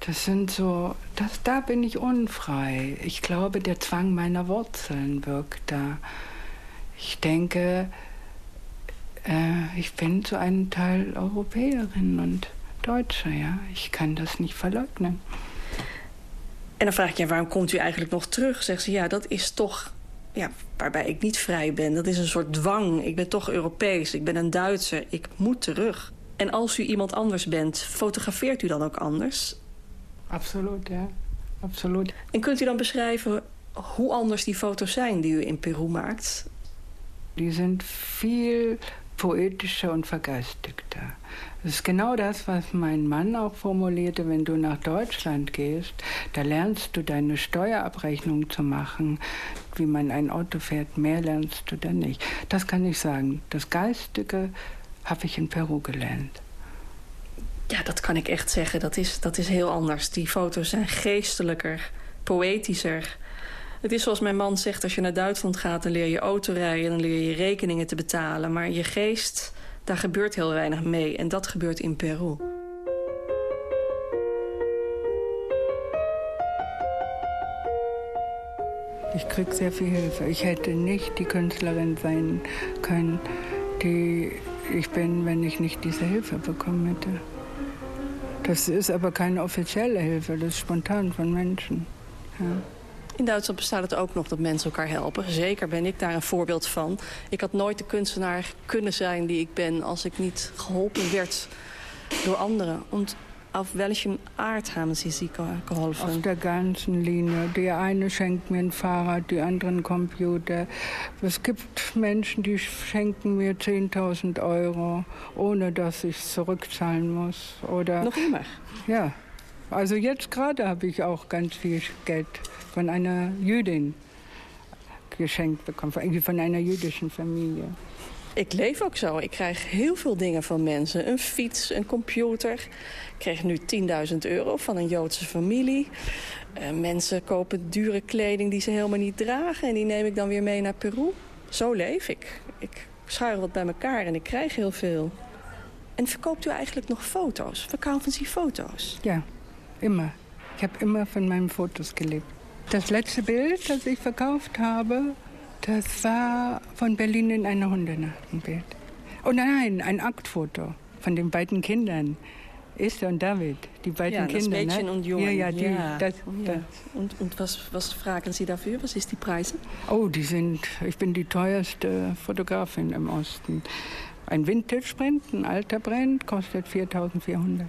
Das sind so, das, da bin ich unfrei. Ich glaube, der Zwang meiner Wurzeln wirkt da. Ich denke, äh, ich bin zu einem Teil Europäerin und Deutsche, ja. Ich kann das nicht verleugnen. En dan vraag ik je, waarom komt u eigenlijk nog terug? Zegt ze, ja, dat is toch ja, waarbij ik niet vrij ben. Dat is een soort dwang. Ik ben toch Europees, ik ben een Duitser, ik moet terug. En als u iemand anders bent, fotografeert u dan ook anders? Absoluut, ja. Absoluut. En kunt u dan beschrijven hoe anders die foto's zijn die u in Peru maakt? Die zijn veel poetischer und vergeistigter. Das ist genau das, was mein Mann auch formulierte, wenn du nach Deutschland gehst, da lernst du deine Steuerabrechnung zu machen, wie man ein Auto fährt, mehr lernst du da nicht. Das kann ich sagen. Das Geistige habe ich in Peru gelernt. Ja, dat kan ik echt zeggen. Dat is, heel anders. Die foto's zijn geestelijker, poëtischer. Het is zoals mijn man zegt, als je naar Duitsland gaat... dan leer je autorijden, dan leer je rekeningen te betalen. Maar je geest, daar gebeurt heel weinig mee. En dat gebeurt in Peru. Ich krieg sehr viel Hilfe. Ich hätte nicht die Künstlerin sein können, die ich bin, wenn ich nicht diese Hilfe bekommen hätte. Das ist aber keine offizielle Hilfe, das ist spontan von Menschen. Ja. In Duitsland bestaat het ook nog dat mensen elkaar helpen. Zeker ben ik daar een voorbeeld van. Ik had nooit de kunstenaar kunnen zijn die ik ben... als ik niet geholpen werd door anderen. Und auf welchem Art haben Sie sie geholfen? Auf der ganzen Linie. Die eine schenkt mir ein Fahrrad, die andere einen Computer. Es gibt Menschen, die schenken mir 10.000 Euro, ohne dass ich es zurückzahlen muss. Oder, Noch immer? Ja. Also jetzt gerade habe ich auch ganz viel Geld von einer Jüdin geschenkt bekommen, von einer jüdischen Familie. Ik leef ook zo. Ik krijg heel veel dingen van mensen. Een fiets, een computer. Ik kreeg nu 10.000 euro van een Joodse familie. Uh, mensen kopen dure kleding die ze helemaal niet dragen... en die neem ik dan weer mee naar Peru. Zo leef ik. Ik schuil wat bij elkaar en ik krijg heel veel. En verkoopt u eigenlijk nog foto's? Verkaufen Sie foto's? Ja, immer. Ich habe immer von meinen Fotos gelebt. Das letzte Bild, das ich verkauft habe, das war von Berlin in einer Hundenacht ein Bild. Oh nein, ein Aktfoto von den beiden Kindern. Esther und David, die beiden ja, Kinder. Das Mädchen ne? und Jungen. Ja, ja, die, ja. Das, oh, ja. Und, und was, was fragen Sie dafür? Was ist die Preise? Oh, die sind, ich bin die teuerste Fotografin im Osten. Een vintage print, een alter print, kostet 4400.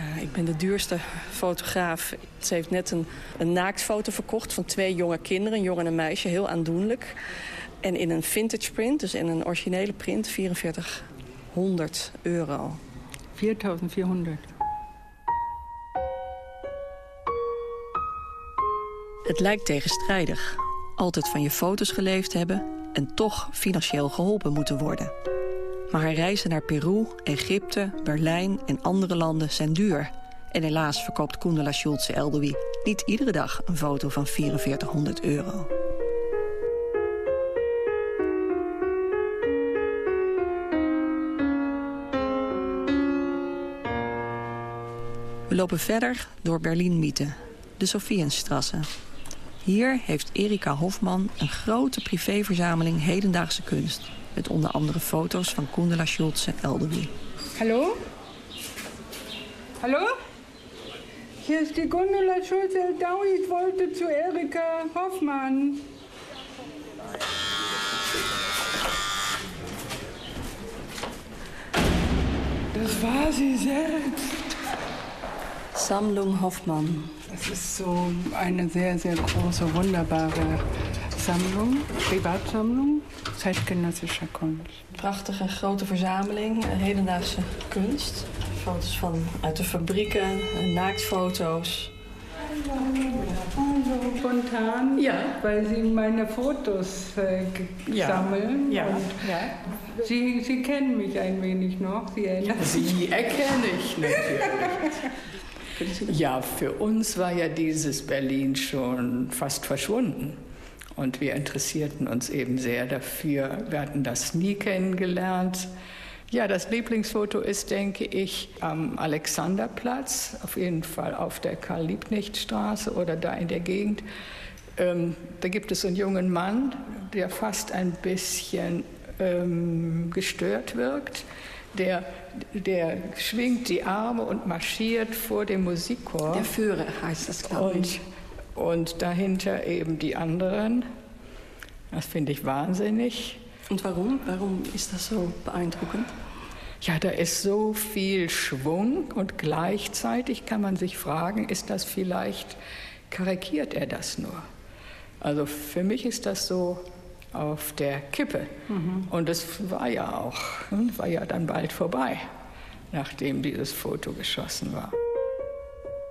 Ja, ik ben de duurste fotograaf. Ze heeft net een, een naaktfoto verkocht van twee jonge kinderen, een jongen en een meisje, heel aandoenlijk. En in een vintage print, dus in een originele print, 4400 euro. 4400. Het lijkt tegenstrijdig. Altijd van je foto's geleefd hebben en toch financieel geholpen moeten worden. Maar haar reizen naar Peru, Egypte, Berlijn en andere landen zijn duur. En helaas verkoopt Kundala Schulze Eldowi niet iedere dag een foto van 4400 euro. We lopen verder door Berlin-Miete, de Sophienstrasse. Hier heeft Erika Hofman een grote privéverzameling hedendaagse kunst. Met onder andere foto's van Kundala Schulze Elderby. Hallo? Hallo? Hier ist die Gundula Schulze-Eldaui. Ich wollte zu Erika Hoffmann. Das war sie selbst. Sammlung Hoffmann. Das ist so eine sehr, sehr große, wunderbare Sammlung, Privatsammlung zeitgenössischer Kunst. Prachtige grote verzameling, eh, hedendaagse kunst. Foto's van uit de fabrieken, eh, naaktfoto's. Also spontan, Ja. weil Sie meine Fotos äh, Ja. sammeln. Ja. Und Sie, Sie kennen mich ein wenig noch. Sie erinnern Sie erkenne ich natürlich. Ja, für uns war ja dieses Berlin schon fast verschwunden. Und wir interessierten uns eben sehr dafür. Wir hatten das nie kennengelernt. Ja, das Lieblingsfoto ist, denke ich, am Alexanderplatz, auf jeden Fall auf der Karl-Liebknecht-Straße oder da in der Gegend. Ähm, da gibt es einen jungen Mann, der fast ein bisschen ähm, gestört wirkt. Der, der schwingt die Arme und marschiert vor dem Musikchor. Der Führer heißt das, glaube ich. Und dahinter eben die anderen. Das finde ich wahnsinnig. Und warum? Warum ist das so beeindruckend? Ja, da ist so viel Schwung und gleichzeitig kann man sich fragen, ist das vielleicht, karikiert er das nur? Also für mich ist das so auf der Kippe. Und es war ja auch, hm, war ja dann bald vorbei, nachdem dieses Foto geschossen war.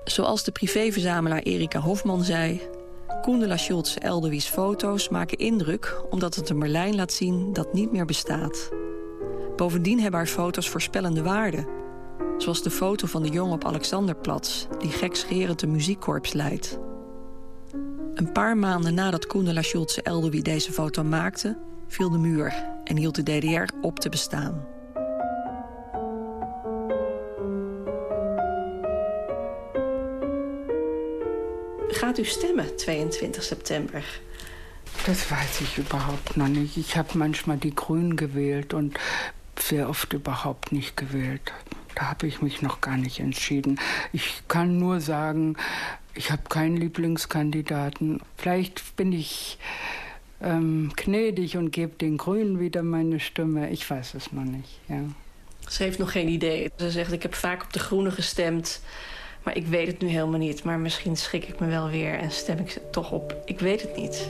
Zoals de privéverzamelaar Erika Hofman zei... Kundela Schultz Elderwies foto's maken indruk... omdat het een Berlijn laat zien dat niet meer bestaat. Bovendien hebben haar foto's voorspellende waarde. Zoals de foto van de jongen op Alexanderplatz... die gekscherend een muziekkorps leidt. Een paar maanden nadat Kundela Schultz Elderwie deze foto maakte... viel de muur en hield de DDR op te bestaan. Gaat u stemmen 22 september? Das weiß ich überhaupt noch nicht. Ich habe manchmal die Grünen gewählt und sehr oft überhaupt nicht gewählt. Da habe ich mich noch gar nicht entschieden. Ich kann nur sagen, ich habe keinen Lieblingskandidaten. Vielleicht bin ich ähm, gnädig und gebe den Grünen wieder meine Stimme. Ich weiß es noch nicht. Ja. Ze heeft nog geen idee. Ze zegt, ik heb vaak op de groene gestemd. Maar ik weet het nu helemaal niet. Maar misschien schrik ik me wel weer en stem ik ze toch op. Ik weet het niet.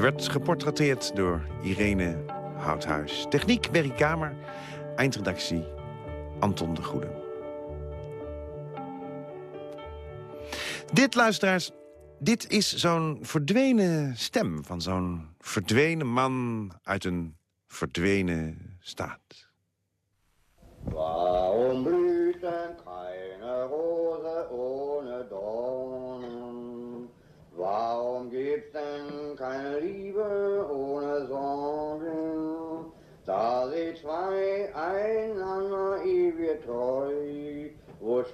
Ze werd geportretteerd door Irene Houthuis. Techniek Berry Kamer, eindredactie Anton de Goede. Dit, luisteraars, dit is zo'n verdwenen stem van zo'n verdwenen man uit een verdwenen staat.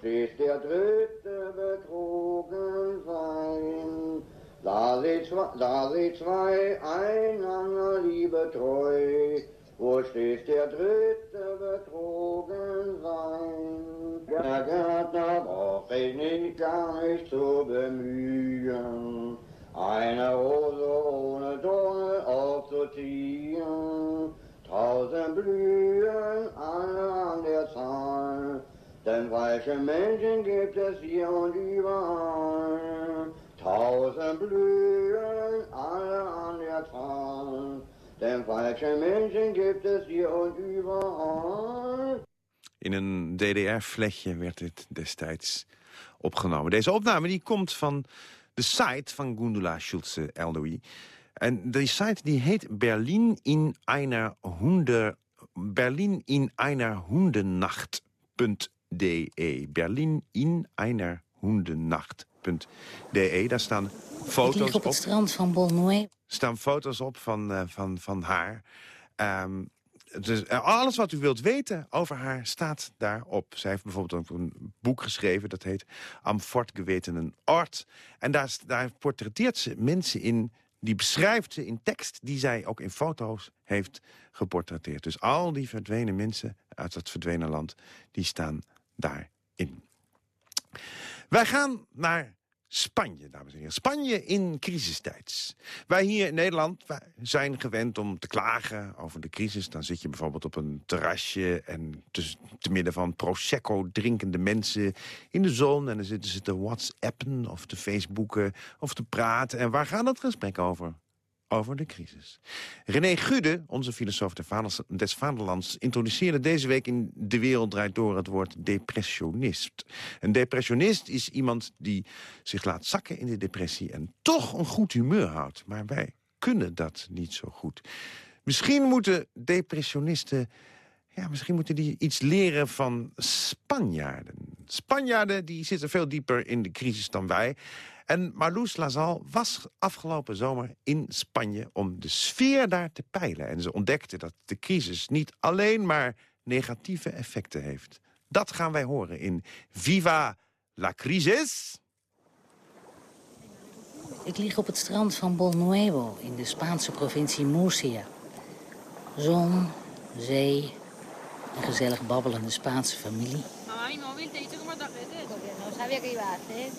Wo steht der dritte betrogen sein? Da sie zwei, da sie zwei einander liebe treu, wo steht der dritte betrogen sein? Der Gärtner braucht sich nicht gar nicht zu bemühen, eine Rose ohne Dorne aufzuziehen. Tausend blühen alle an der Zahl, denn falsche Menschen gibt es hier und überall. Tausend blühen alle an der Zahl, denn falsche Menschen gibt es hier und überall. In een DDR-fletje werd dit destijds opgenomen. Deze opname die komt van de site van Gundula Schulze Eldoui. En die site die heet Berlin in einer Hunde... Berlin in einer Hundenacht.de. Berlin in einer Hundenacht.de. Daar staan foto's op het strand van Bolnoy. staan foto's op van, uh, van, van haar. Um, dus alles wat u wilt weten over haar staat daarop. Zij heeft bijvoorbeeld ook een boek geschreven, dat heet Am Fortgewetenen Ort. En daar, daar portretteert ze mensen in, die beschrijft ze in tekst... die zij ook in foto's heeft geportretteerd. Dus al die verdwenen mensen uit dat verdwenen land, die staan daarin. Wij gaan naar Spanje, dames en heren. Spanje in crisistijd. Wij hier in Nederland zijn gewend om te klagen over de crisis. Dan zit je bijvoorbeeld op een terrasje... en te, te midden van Prosecco drinkende mensen in de zon... en dan zitten ze te whatsappen of te facebooken of te praten. En waar gaat het gesprek over? Over de crisis. René Gude, onze filosoof des Vaderlands... introduceerde deze week in De Wereld Draait Door het woord depressionist. Een depressionist is iemand die zich laat zakken in de depressie... en toch een goed humeur houdt. Maar wij kunnen dat niet zo goed. Misschien moeten depressionisten... Ja, misschien moeten die iets leren van Spanjaarden. Spanjaarden die zitten veel dieper in de crisis dan wij... En Marloes Lazal was afgelopen zomer in Spanje om de sfeer daar te peilen. En ze ontdekte dat de crisis niet alleen maar negatieve effecten heeft. Dat gaan wij horen in Viva la Crisis. Ik lig op het strand van Bolnuevo in de Spaanse provincie Murcia. Zon, zee, een gezellig babbelende Spaanse familie. Te No sabía que iba a hacer.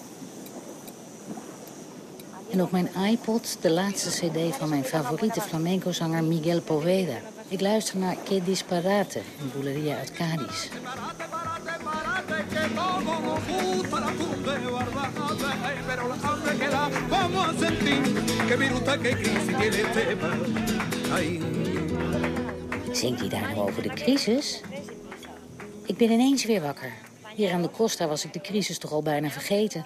En op mijn iPod de laatste cd van mijn favoriete flamenco-zanger Miguel Poveda. Ik luister naar Que Disparate, een boeleria uit Cadiz. Zingt hij daar nou over de crisis? Ik ben ineens weer wakker. Hier aan de Costa was ik de crisis toch al bijna vergeten.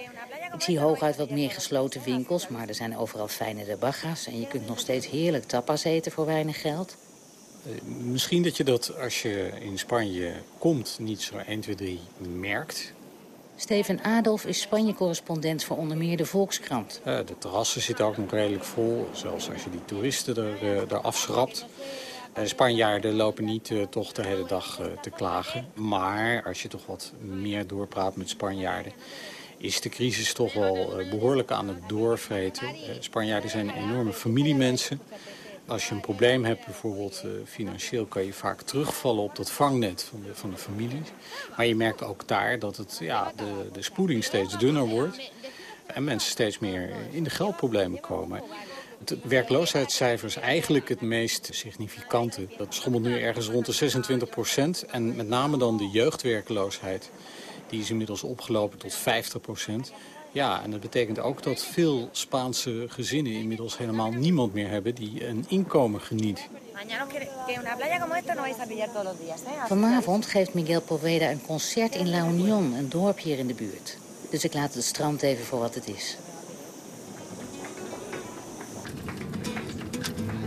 Ik zie hooguit wat meer gesloten winkels, maar er zijn overal fijne debagga's... en je kunt nog steeds heerlijk tapas eten voor weinig geld. Uh, misschien dat je dat als je in Spanje komt niet zo 1, 2, 3 merkt. Steven Adolf is Spanje-correspondent voor onder meer de Volkskrant. Uh, de terrassen zitten ook nog redelijk vol, zelfs als je die toeristen er, uh, er afschrapt. De Spanjaarden lopen niet toch de hele dag te klagen. Maar als je toch wat meer doorpraat met Spanjaarden is de crisis toch wel eh, behoorlijk aan het doorvreten. Eh, Spanjaarden zijn enorme familiemensen. Als je een probleem hebt, bijvoorbeeld uh, financieel, kan je vaak terugvallen op dat vangnet van de, van de familie. Maar je merkt ook daar dat het, ja, de, de spoeding steeds dunner wordt. En mensen steeds meer in de geldproblemen komen. Het werkloosheidscijfer is eigenlijk het meest significante. Dat schommelt nu ergens rond de 26 procent. En met name dan de jeugdwerkloosheid die is inmiddels opgelopen tot 50 procent. Ja, en dat betekent ook dat veel Spaanse gezinnen inmiddels helemaal niemand meer hebben die een inkomen geniet. Vanavond geeft Miguel Poveda een concert in La Unión, een dorp hier in de buurt. Dus ik laat het strand even voor wat het is.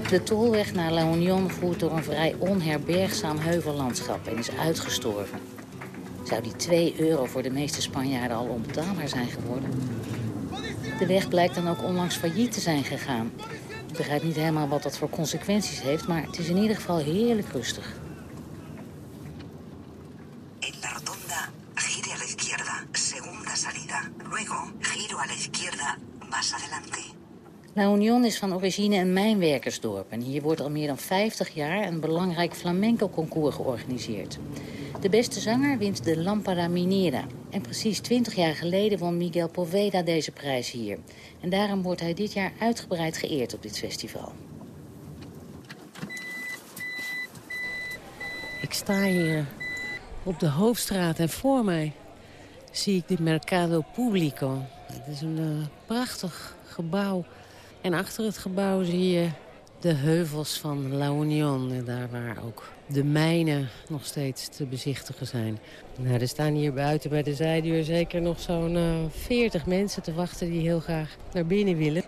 De tolweg naar La Unión voert door een vrij onherbergzaam heuvellandschap en is uitgestorven. Zou die 2 euro voor de meeste Spanjaarden al onbetaalbaar zijn geworden? De weg blijkt dan ook onlangs failliet te zijn gegaan. Ik begrijp niet helemaal wat dat voor consequenties heeft, maar het is in ieder geval heerlijk rustig. Giro a la izquierda, más adelante. La Unión is van origine een mijnwerkersdorp. En hier wordt al meer dan 50 jaar een belangrijk flamenco-concours georganiseerd. De beste zanger wint de Lampada Minera. En precies 20 jaar geleden won Miguel Poveda deze prijs hier. En daarom wordt hij dit jaar uitgebreid geëerd op dit festival. Ik sta hier op de hoofdstraat en voor mij zie ik de Mercado Público. Het is een uh, prachtig gebouw. En achter het gebouw zie je de heuvels van La Unión. Daar waar ook de mijnen nog steeds te bezichtigen zijn. Nou, er staan hier buiten bij de zijdeur zeker nog zo'n uh, 40 mensen te wachten... die heel graag naar binnen willen.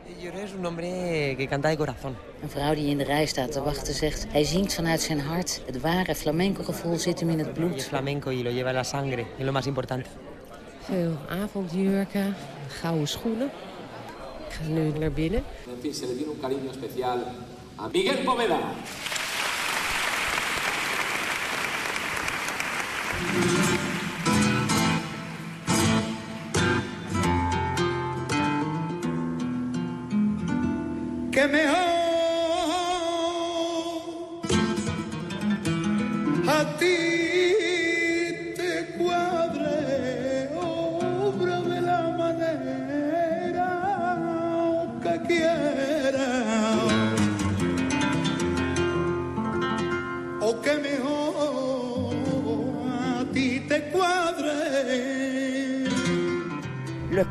Een vrouw die in de rij staat te wachten zegt... hij zingt vanuit zijn hart. Het ware flamenco-gevoel zit hem in het bloed. flamenco y lo lleva la sangre. Es lo más importante. Veel avondjurken, gouden schoenen. Nu naar binnen. En fin, se le tiene un cariño especial a Miguel Poveda.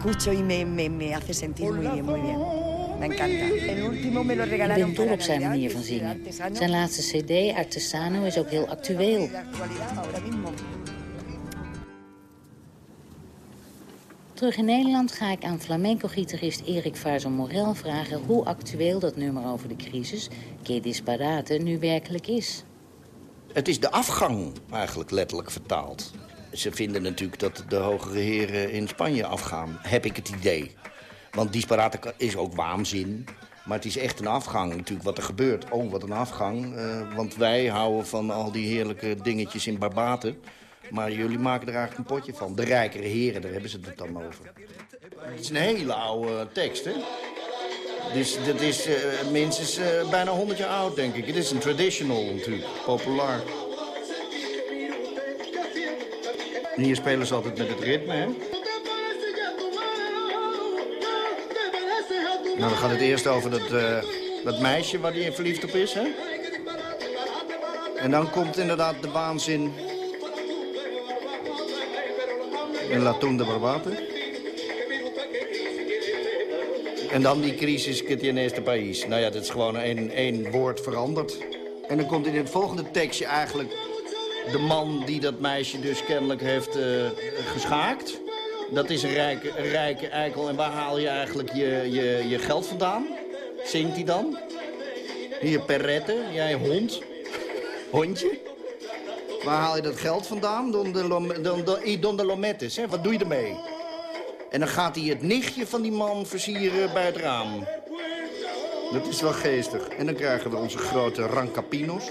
Escucho y me, me, me hace sentir muy bien, muy bien. Me encanta. El último me lo Ik ben dol op zijn manier van zingen. Zijn laatste cd, Artesano, is ook heel actueel. Terug in Nederland ga ik aan flamenco-gitarist Erik Varzon Morel vragen... hoe actueel dat nummer over de crisis, Que Disparate, nu werkelijk is. Het is de afgang eigenlijk letterlijk vertaald. Ze vinden natuurlijk dat de hogere heren in Spanje afgaan, heb ik het idee. Want disparate is ook waanzin. Maar het is echt een afgang natuurlijk wat er gebeurt. Oh, wat een afgang. eh, want wij houden van al die heerlijke dingetjes in Barbaten. Maar jullie maken er eigenlijk een potje van. De rijkere heren, daar hebben ze het dan over. Het is een hele oude tekst, hè? Dus dat is eh, minstens eh, bijna 100 jaar oud, denk ik. Het is een traditional natuurlijk, populair. En hier spelen ze altijd met het ritme, hè? Nou, dan gaat het eerst over dat, eh, dat meisje waar hij verliefd op is, hè? En dan komt inderdaad de waanzin... In La Tunda Barbate. En dan die crisis que tiene este. Nou ja, dat is gewoon één woord veranderd. En dan komt in het volgende tekstje eigenlijk... de man die dat meisje dus kennelijk heeft eh, geschaakt. Dat is een rijke, rijke eikel. En waar haal je eigenlijk je, je, je geld vandaan? Zingt hij dan? Hier, perrette, jij hond. Hondje. Waar haal je dat geld vandaan? Donde, lom- donde, y donde lo metes, hè? Wat doe je ermee? En dan gaat hij het nichtje van die man versieren bij het raam. Dat is wel geestig. En dan krijgen we onze grote rancapinos.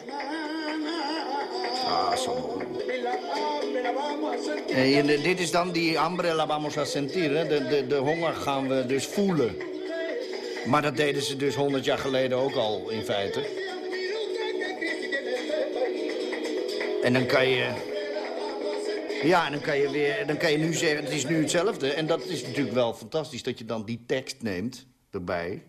En hier, dit is dan die hambre la vamos a sentir. Hè? De, de, de honger gaan we dus voelen. Maar dat deden ze dus 100 jaar geleden ook al, in feite. En dan kan je... Ja, en dan kan je, weer, dan kan je nu zeggen, het is nu hetzelfde. En dat is natuurlijk wel fantastisch, dat je dan die tekst neemt erbij.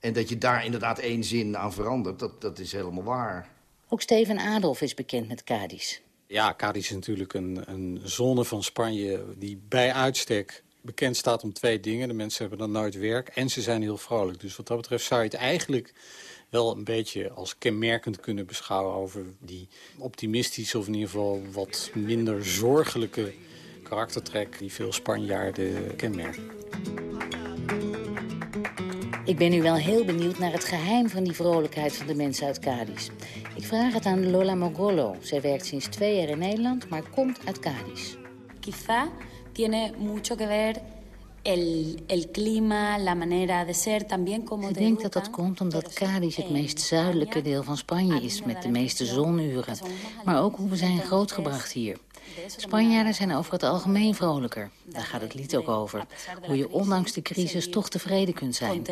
En dat je daar inderdaad één zin aan verandert, dat, dat is helemaal waar. Ook Steven Adolf is bekend met Cadiz. Ja, Cadiz is natuurlijk een, een zone van Spanje die bij uitstek bekend staat om twee dingen. De mensen hebben dan nooit werk en ze zijn heel vrolijk. Dus wat dat betreft zou je het eigenlijk wel een beetje als kenmerkend kunnen beschouwen... over die optimistische of in ieder geval wat minder zorgelijke karaktertrek... die veel Spanjaarden kenmerken. Ik ben nu wel heel benieuwd naar het geheim van die vrolijkheid van de mensen uit Cadiz. Ik vraag het aan Lola Mogolo. Zij werkt sinds twee jaar in Nederland, maar komt uit Cadiz. Quizá tiene mucho que ver el, el clima, la manera de ser, también como Ik denk dat dat komt omdat Cadiz het meest zuidelijke deel van Spanje is... met de meeste zonuren. Maar ook hoe we zijn grootgebracht hier. Spanjaarden zijn over het algemeen vrolijker. Daar gaat het lied ook over. Hoe je ondanks de crisis toch tevreden kunt zijn.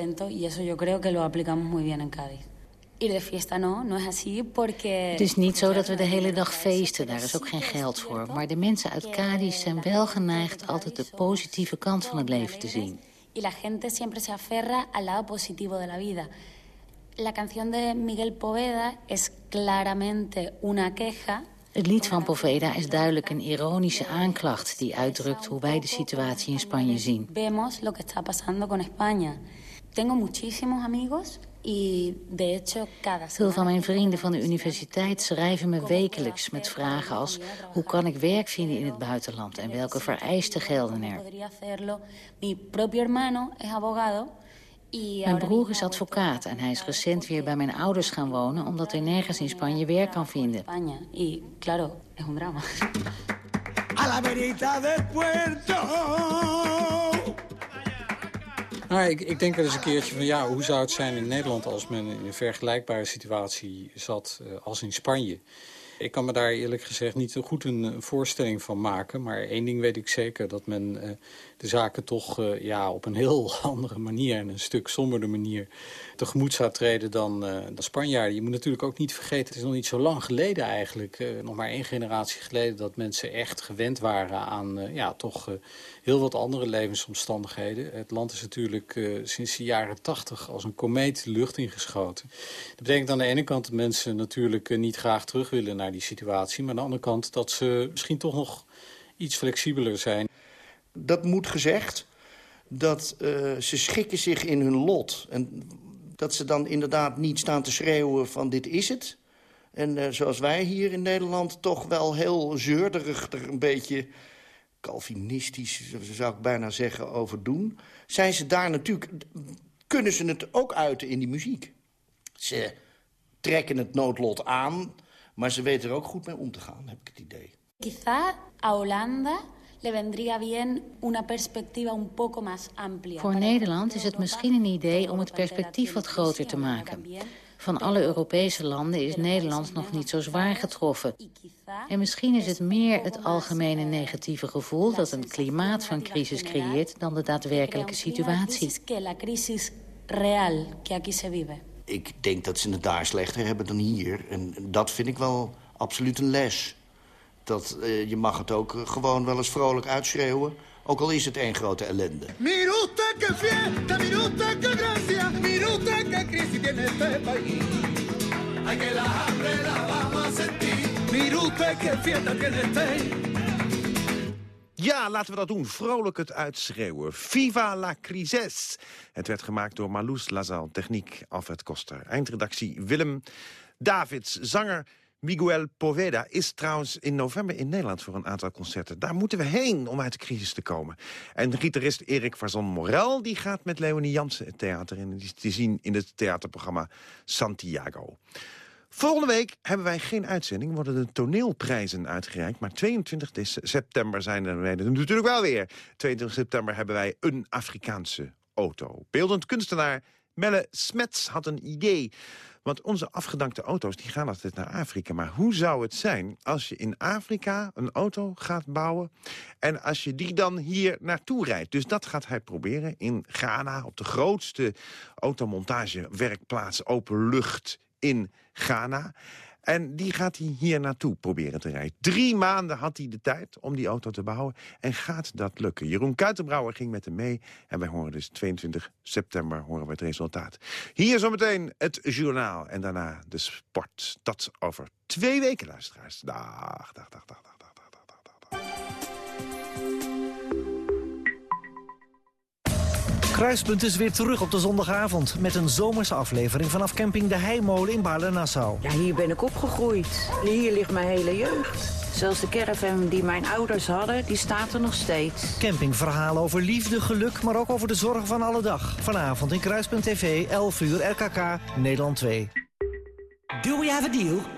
Het is niet zo dat we de hele dag feesten, daar is ook geen geld voor. Maar de mensen uit Cadiz zijn wel geneigd altijd de positieve kant van het leven te zien. Y la gente siempre se aferra al lado positivo de la vida. La canción de Miguel Poveda es claramente una queja Het lied van Poveda is duidelijk een ironische aanklacht... die uitdrukt hoe wij de situatie in Spanje zien. Vemos lo que está pasando con España. Tengo muchísimos amigos Veel van mijn vrienden van de universiteit schrijven me wekelijks met vragen als... hoe kan ik werk vinden in het buitenland en welke vereisten gelden er? Mijn broer is advocaat en hij is recent weer bij mijn ouders gaan wonen... omdat hij nergens in Spanje werk kan vinden. Claro, es un drama. A la verita del puerto. Nou, ik, ik denk wel eens een keertje van ja, hoe zou het zijn in Nederland als men in een vergelijkbare situatie zat eh, als in Spanje. Ik kan me daar eerlijk gezegd niet zo goed een, een voorstelling van maken. Maar één ding weet ik zeker, dat men eh, de zaken toch eh, ja, op een heel andere manier... en een stuk somberder manier tegemoet zou treden dan eh de Spanjaarden. Je moet natuurlijk ook niet vergeten, het is nog niet zo lang geleden eigenlijk... eh, nog maar één generatie geleden dat mensen echt gewend waren aan ja, toch... heel wat andere levensomstandigheden. Het land is natuurlijk sinds de jaren tachtig als een komeet de lucht ingeschoten. Dat betekent aan de ene kant dat mensen natuurlijk niet graag terug willen naar die situatie. Maar aan de andere kant dat ze misschien toch nog iets flexibeler zijn. Dat moet gezegd, dat eh, ze schikken zich in hun lot. En dat ze dan inderdaad niet staan te schreeuwen van dit is het. En eh, zoals wij hier in Nederland toch wel heel zeurderig er een beetje calvinistisch, zou ik bijna zeggen, over doen. Zijn ze daar natuurlijk, kunnen ze het ook uiten in die muziek. Ze trekken het noodlot aan, maar ze weten er ook goed mee om te gaan, heb ik het idee. Quizá a le vendría bien una perspectiva un poco más amplia. Voor Nederland is het misschien een idee om het perspectief wat groter te maken. Van alle Europese landen is Nederland nog niet zo zwaar getroffen. En misschien is het meer het algemene negatieve gevoel... dat een klimaat van crisis creëert dan de daadwerkelijke situatie. Ik denk dat ze het daar slechter hebben dan hier. En dat vind ik wel absoluut een les. Dat, eh, je mag het ook eh, gewoon wel eens vrolijk uitschreeuwen. Ook al is het één grote ellende. Mire usted qué fiesta, mire usted qué gracia, mire usted qué crisis tiene este país. Ay, que la hambre la vamos a sentir. Mire usted qué fiesta tiene este. Ja, laten we dat doen. Vrolijk het uitschreeuwen. Viva la crisis. Het werd gemaakt door Marloes Lazal, techniek Alfred Koster. Eindredactie Willem Davids, zanger Miguel Poveda is trouwens in november in Nederland voor een aantal concerten. Daar moeten we heen om uit de crisis te komen. En gitarist Erik Varzon Morel die gaat met Leonie Jansen het theater in. Die is te zien in het theaterprogramma Santiago. Volgende week hebben wij geen uitzending, worden de toneelprijzen uitgereikt. Maar 22 dece- september zijn er natuurlijk wel weer. 22 september hebben wij een Afrikaanse auto. Beeldend kunstenaar Melle Smets had een idee. Want onze afgedankte auto's die gaan altijd naar Afrika. Maar hoe zou het zijn als je in Afrika een auto gaat bouwen... en als je die dan hier naartoe rijdt? Dus dat gaat hij proberen in Ghana... op de grootste automontagewerkplaats open lucht in Ghana. En die gaat hij hier naartoe proberen te rijden. Drie maanden had hij de tijd om die auto te bouwen. En gaat dat lukken? Jeroen Kuitenbrouwer ging met hem mee. En wij horen dus 22 september horen we het resultaat. Hier zometeen het journaal. En daarna de sport. Dat over twee weken, luisteraars. Dag, dag, dag, dag, dag. dag, dag, dag, dag, dag. Kruispunt is weer terug op de zondagavond... met een zomerse aflevering vanaf camping De Heimolen in Baarle-Nassau. Ja, hier ben ik opgegroeid. Hier ligt mijn hele jeugd. Zelfs de caravan die mijn ouders hadden, die staat er nog steeds. Campingverhalen over liefde, geluk, maar ook over de zorgen van alle dag. Vanavond in Kruispunt TV, 11 uur, RKK, Nederland 2. Do we have a deal?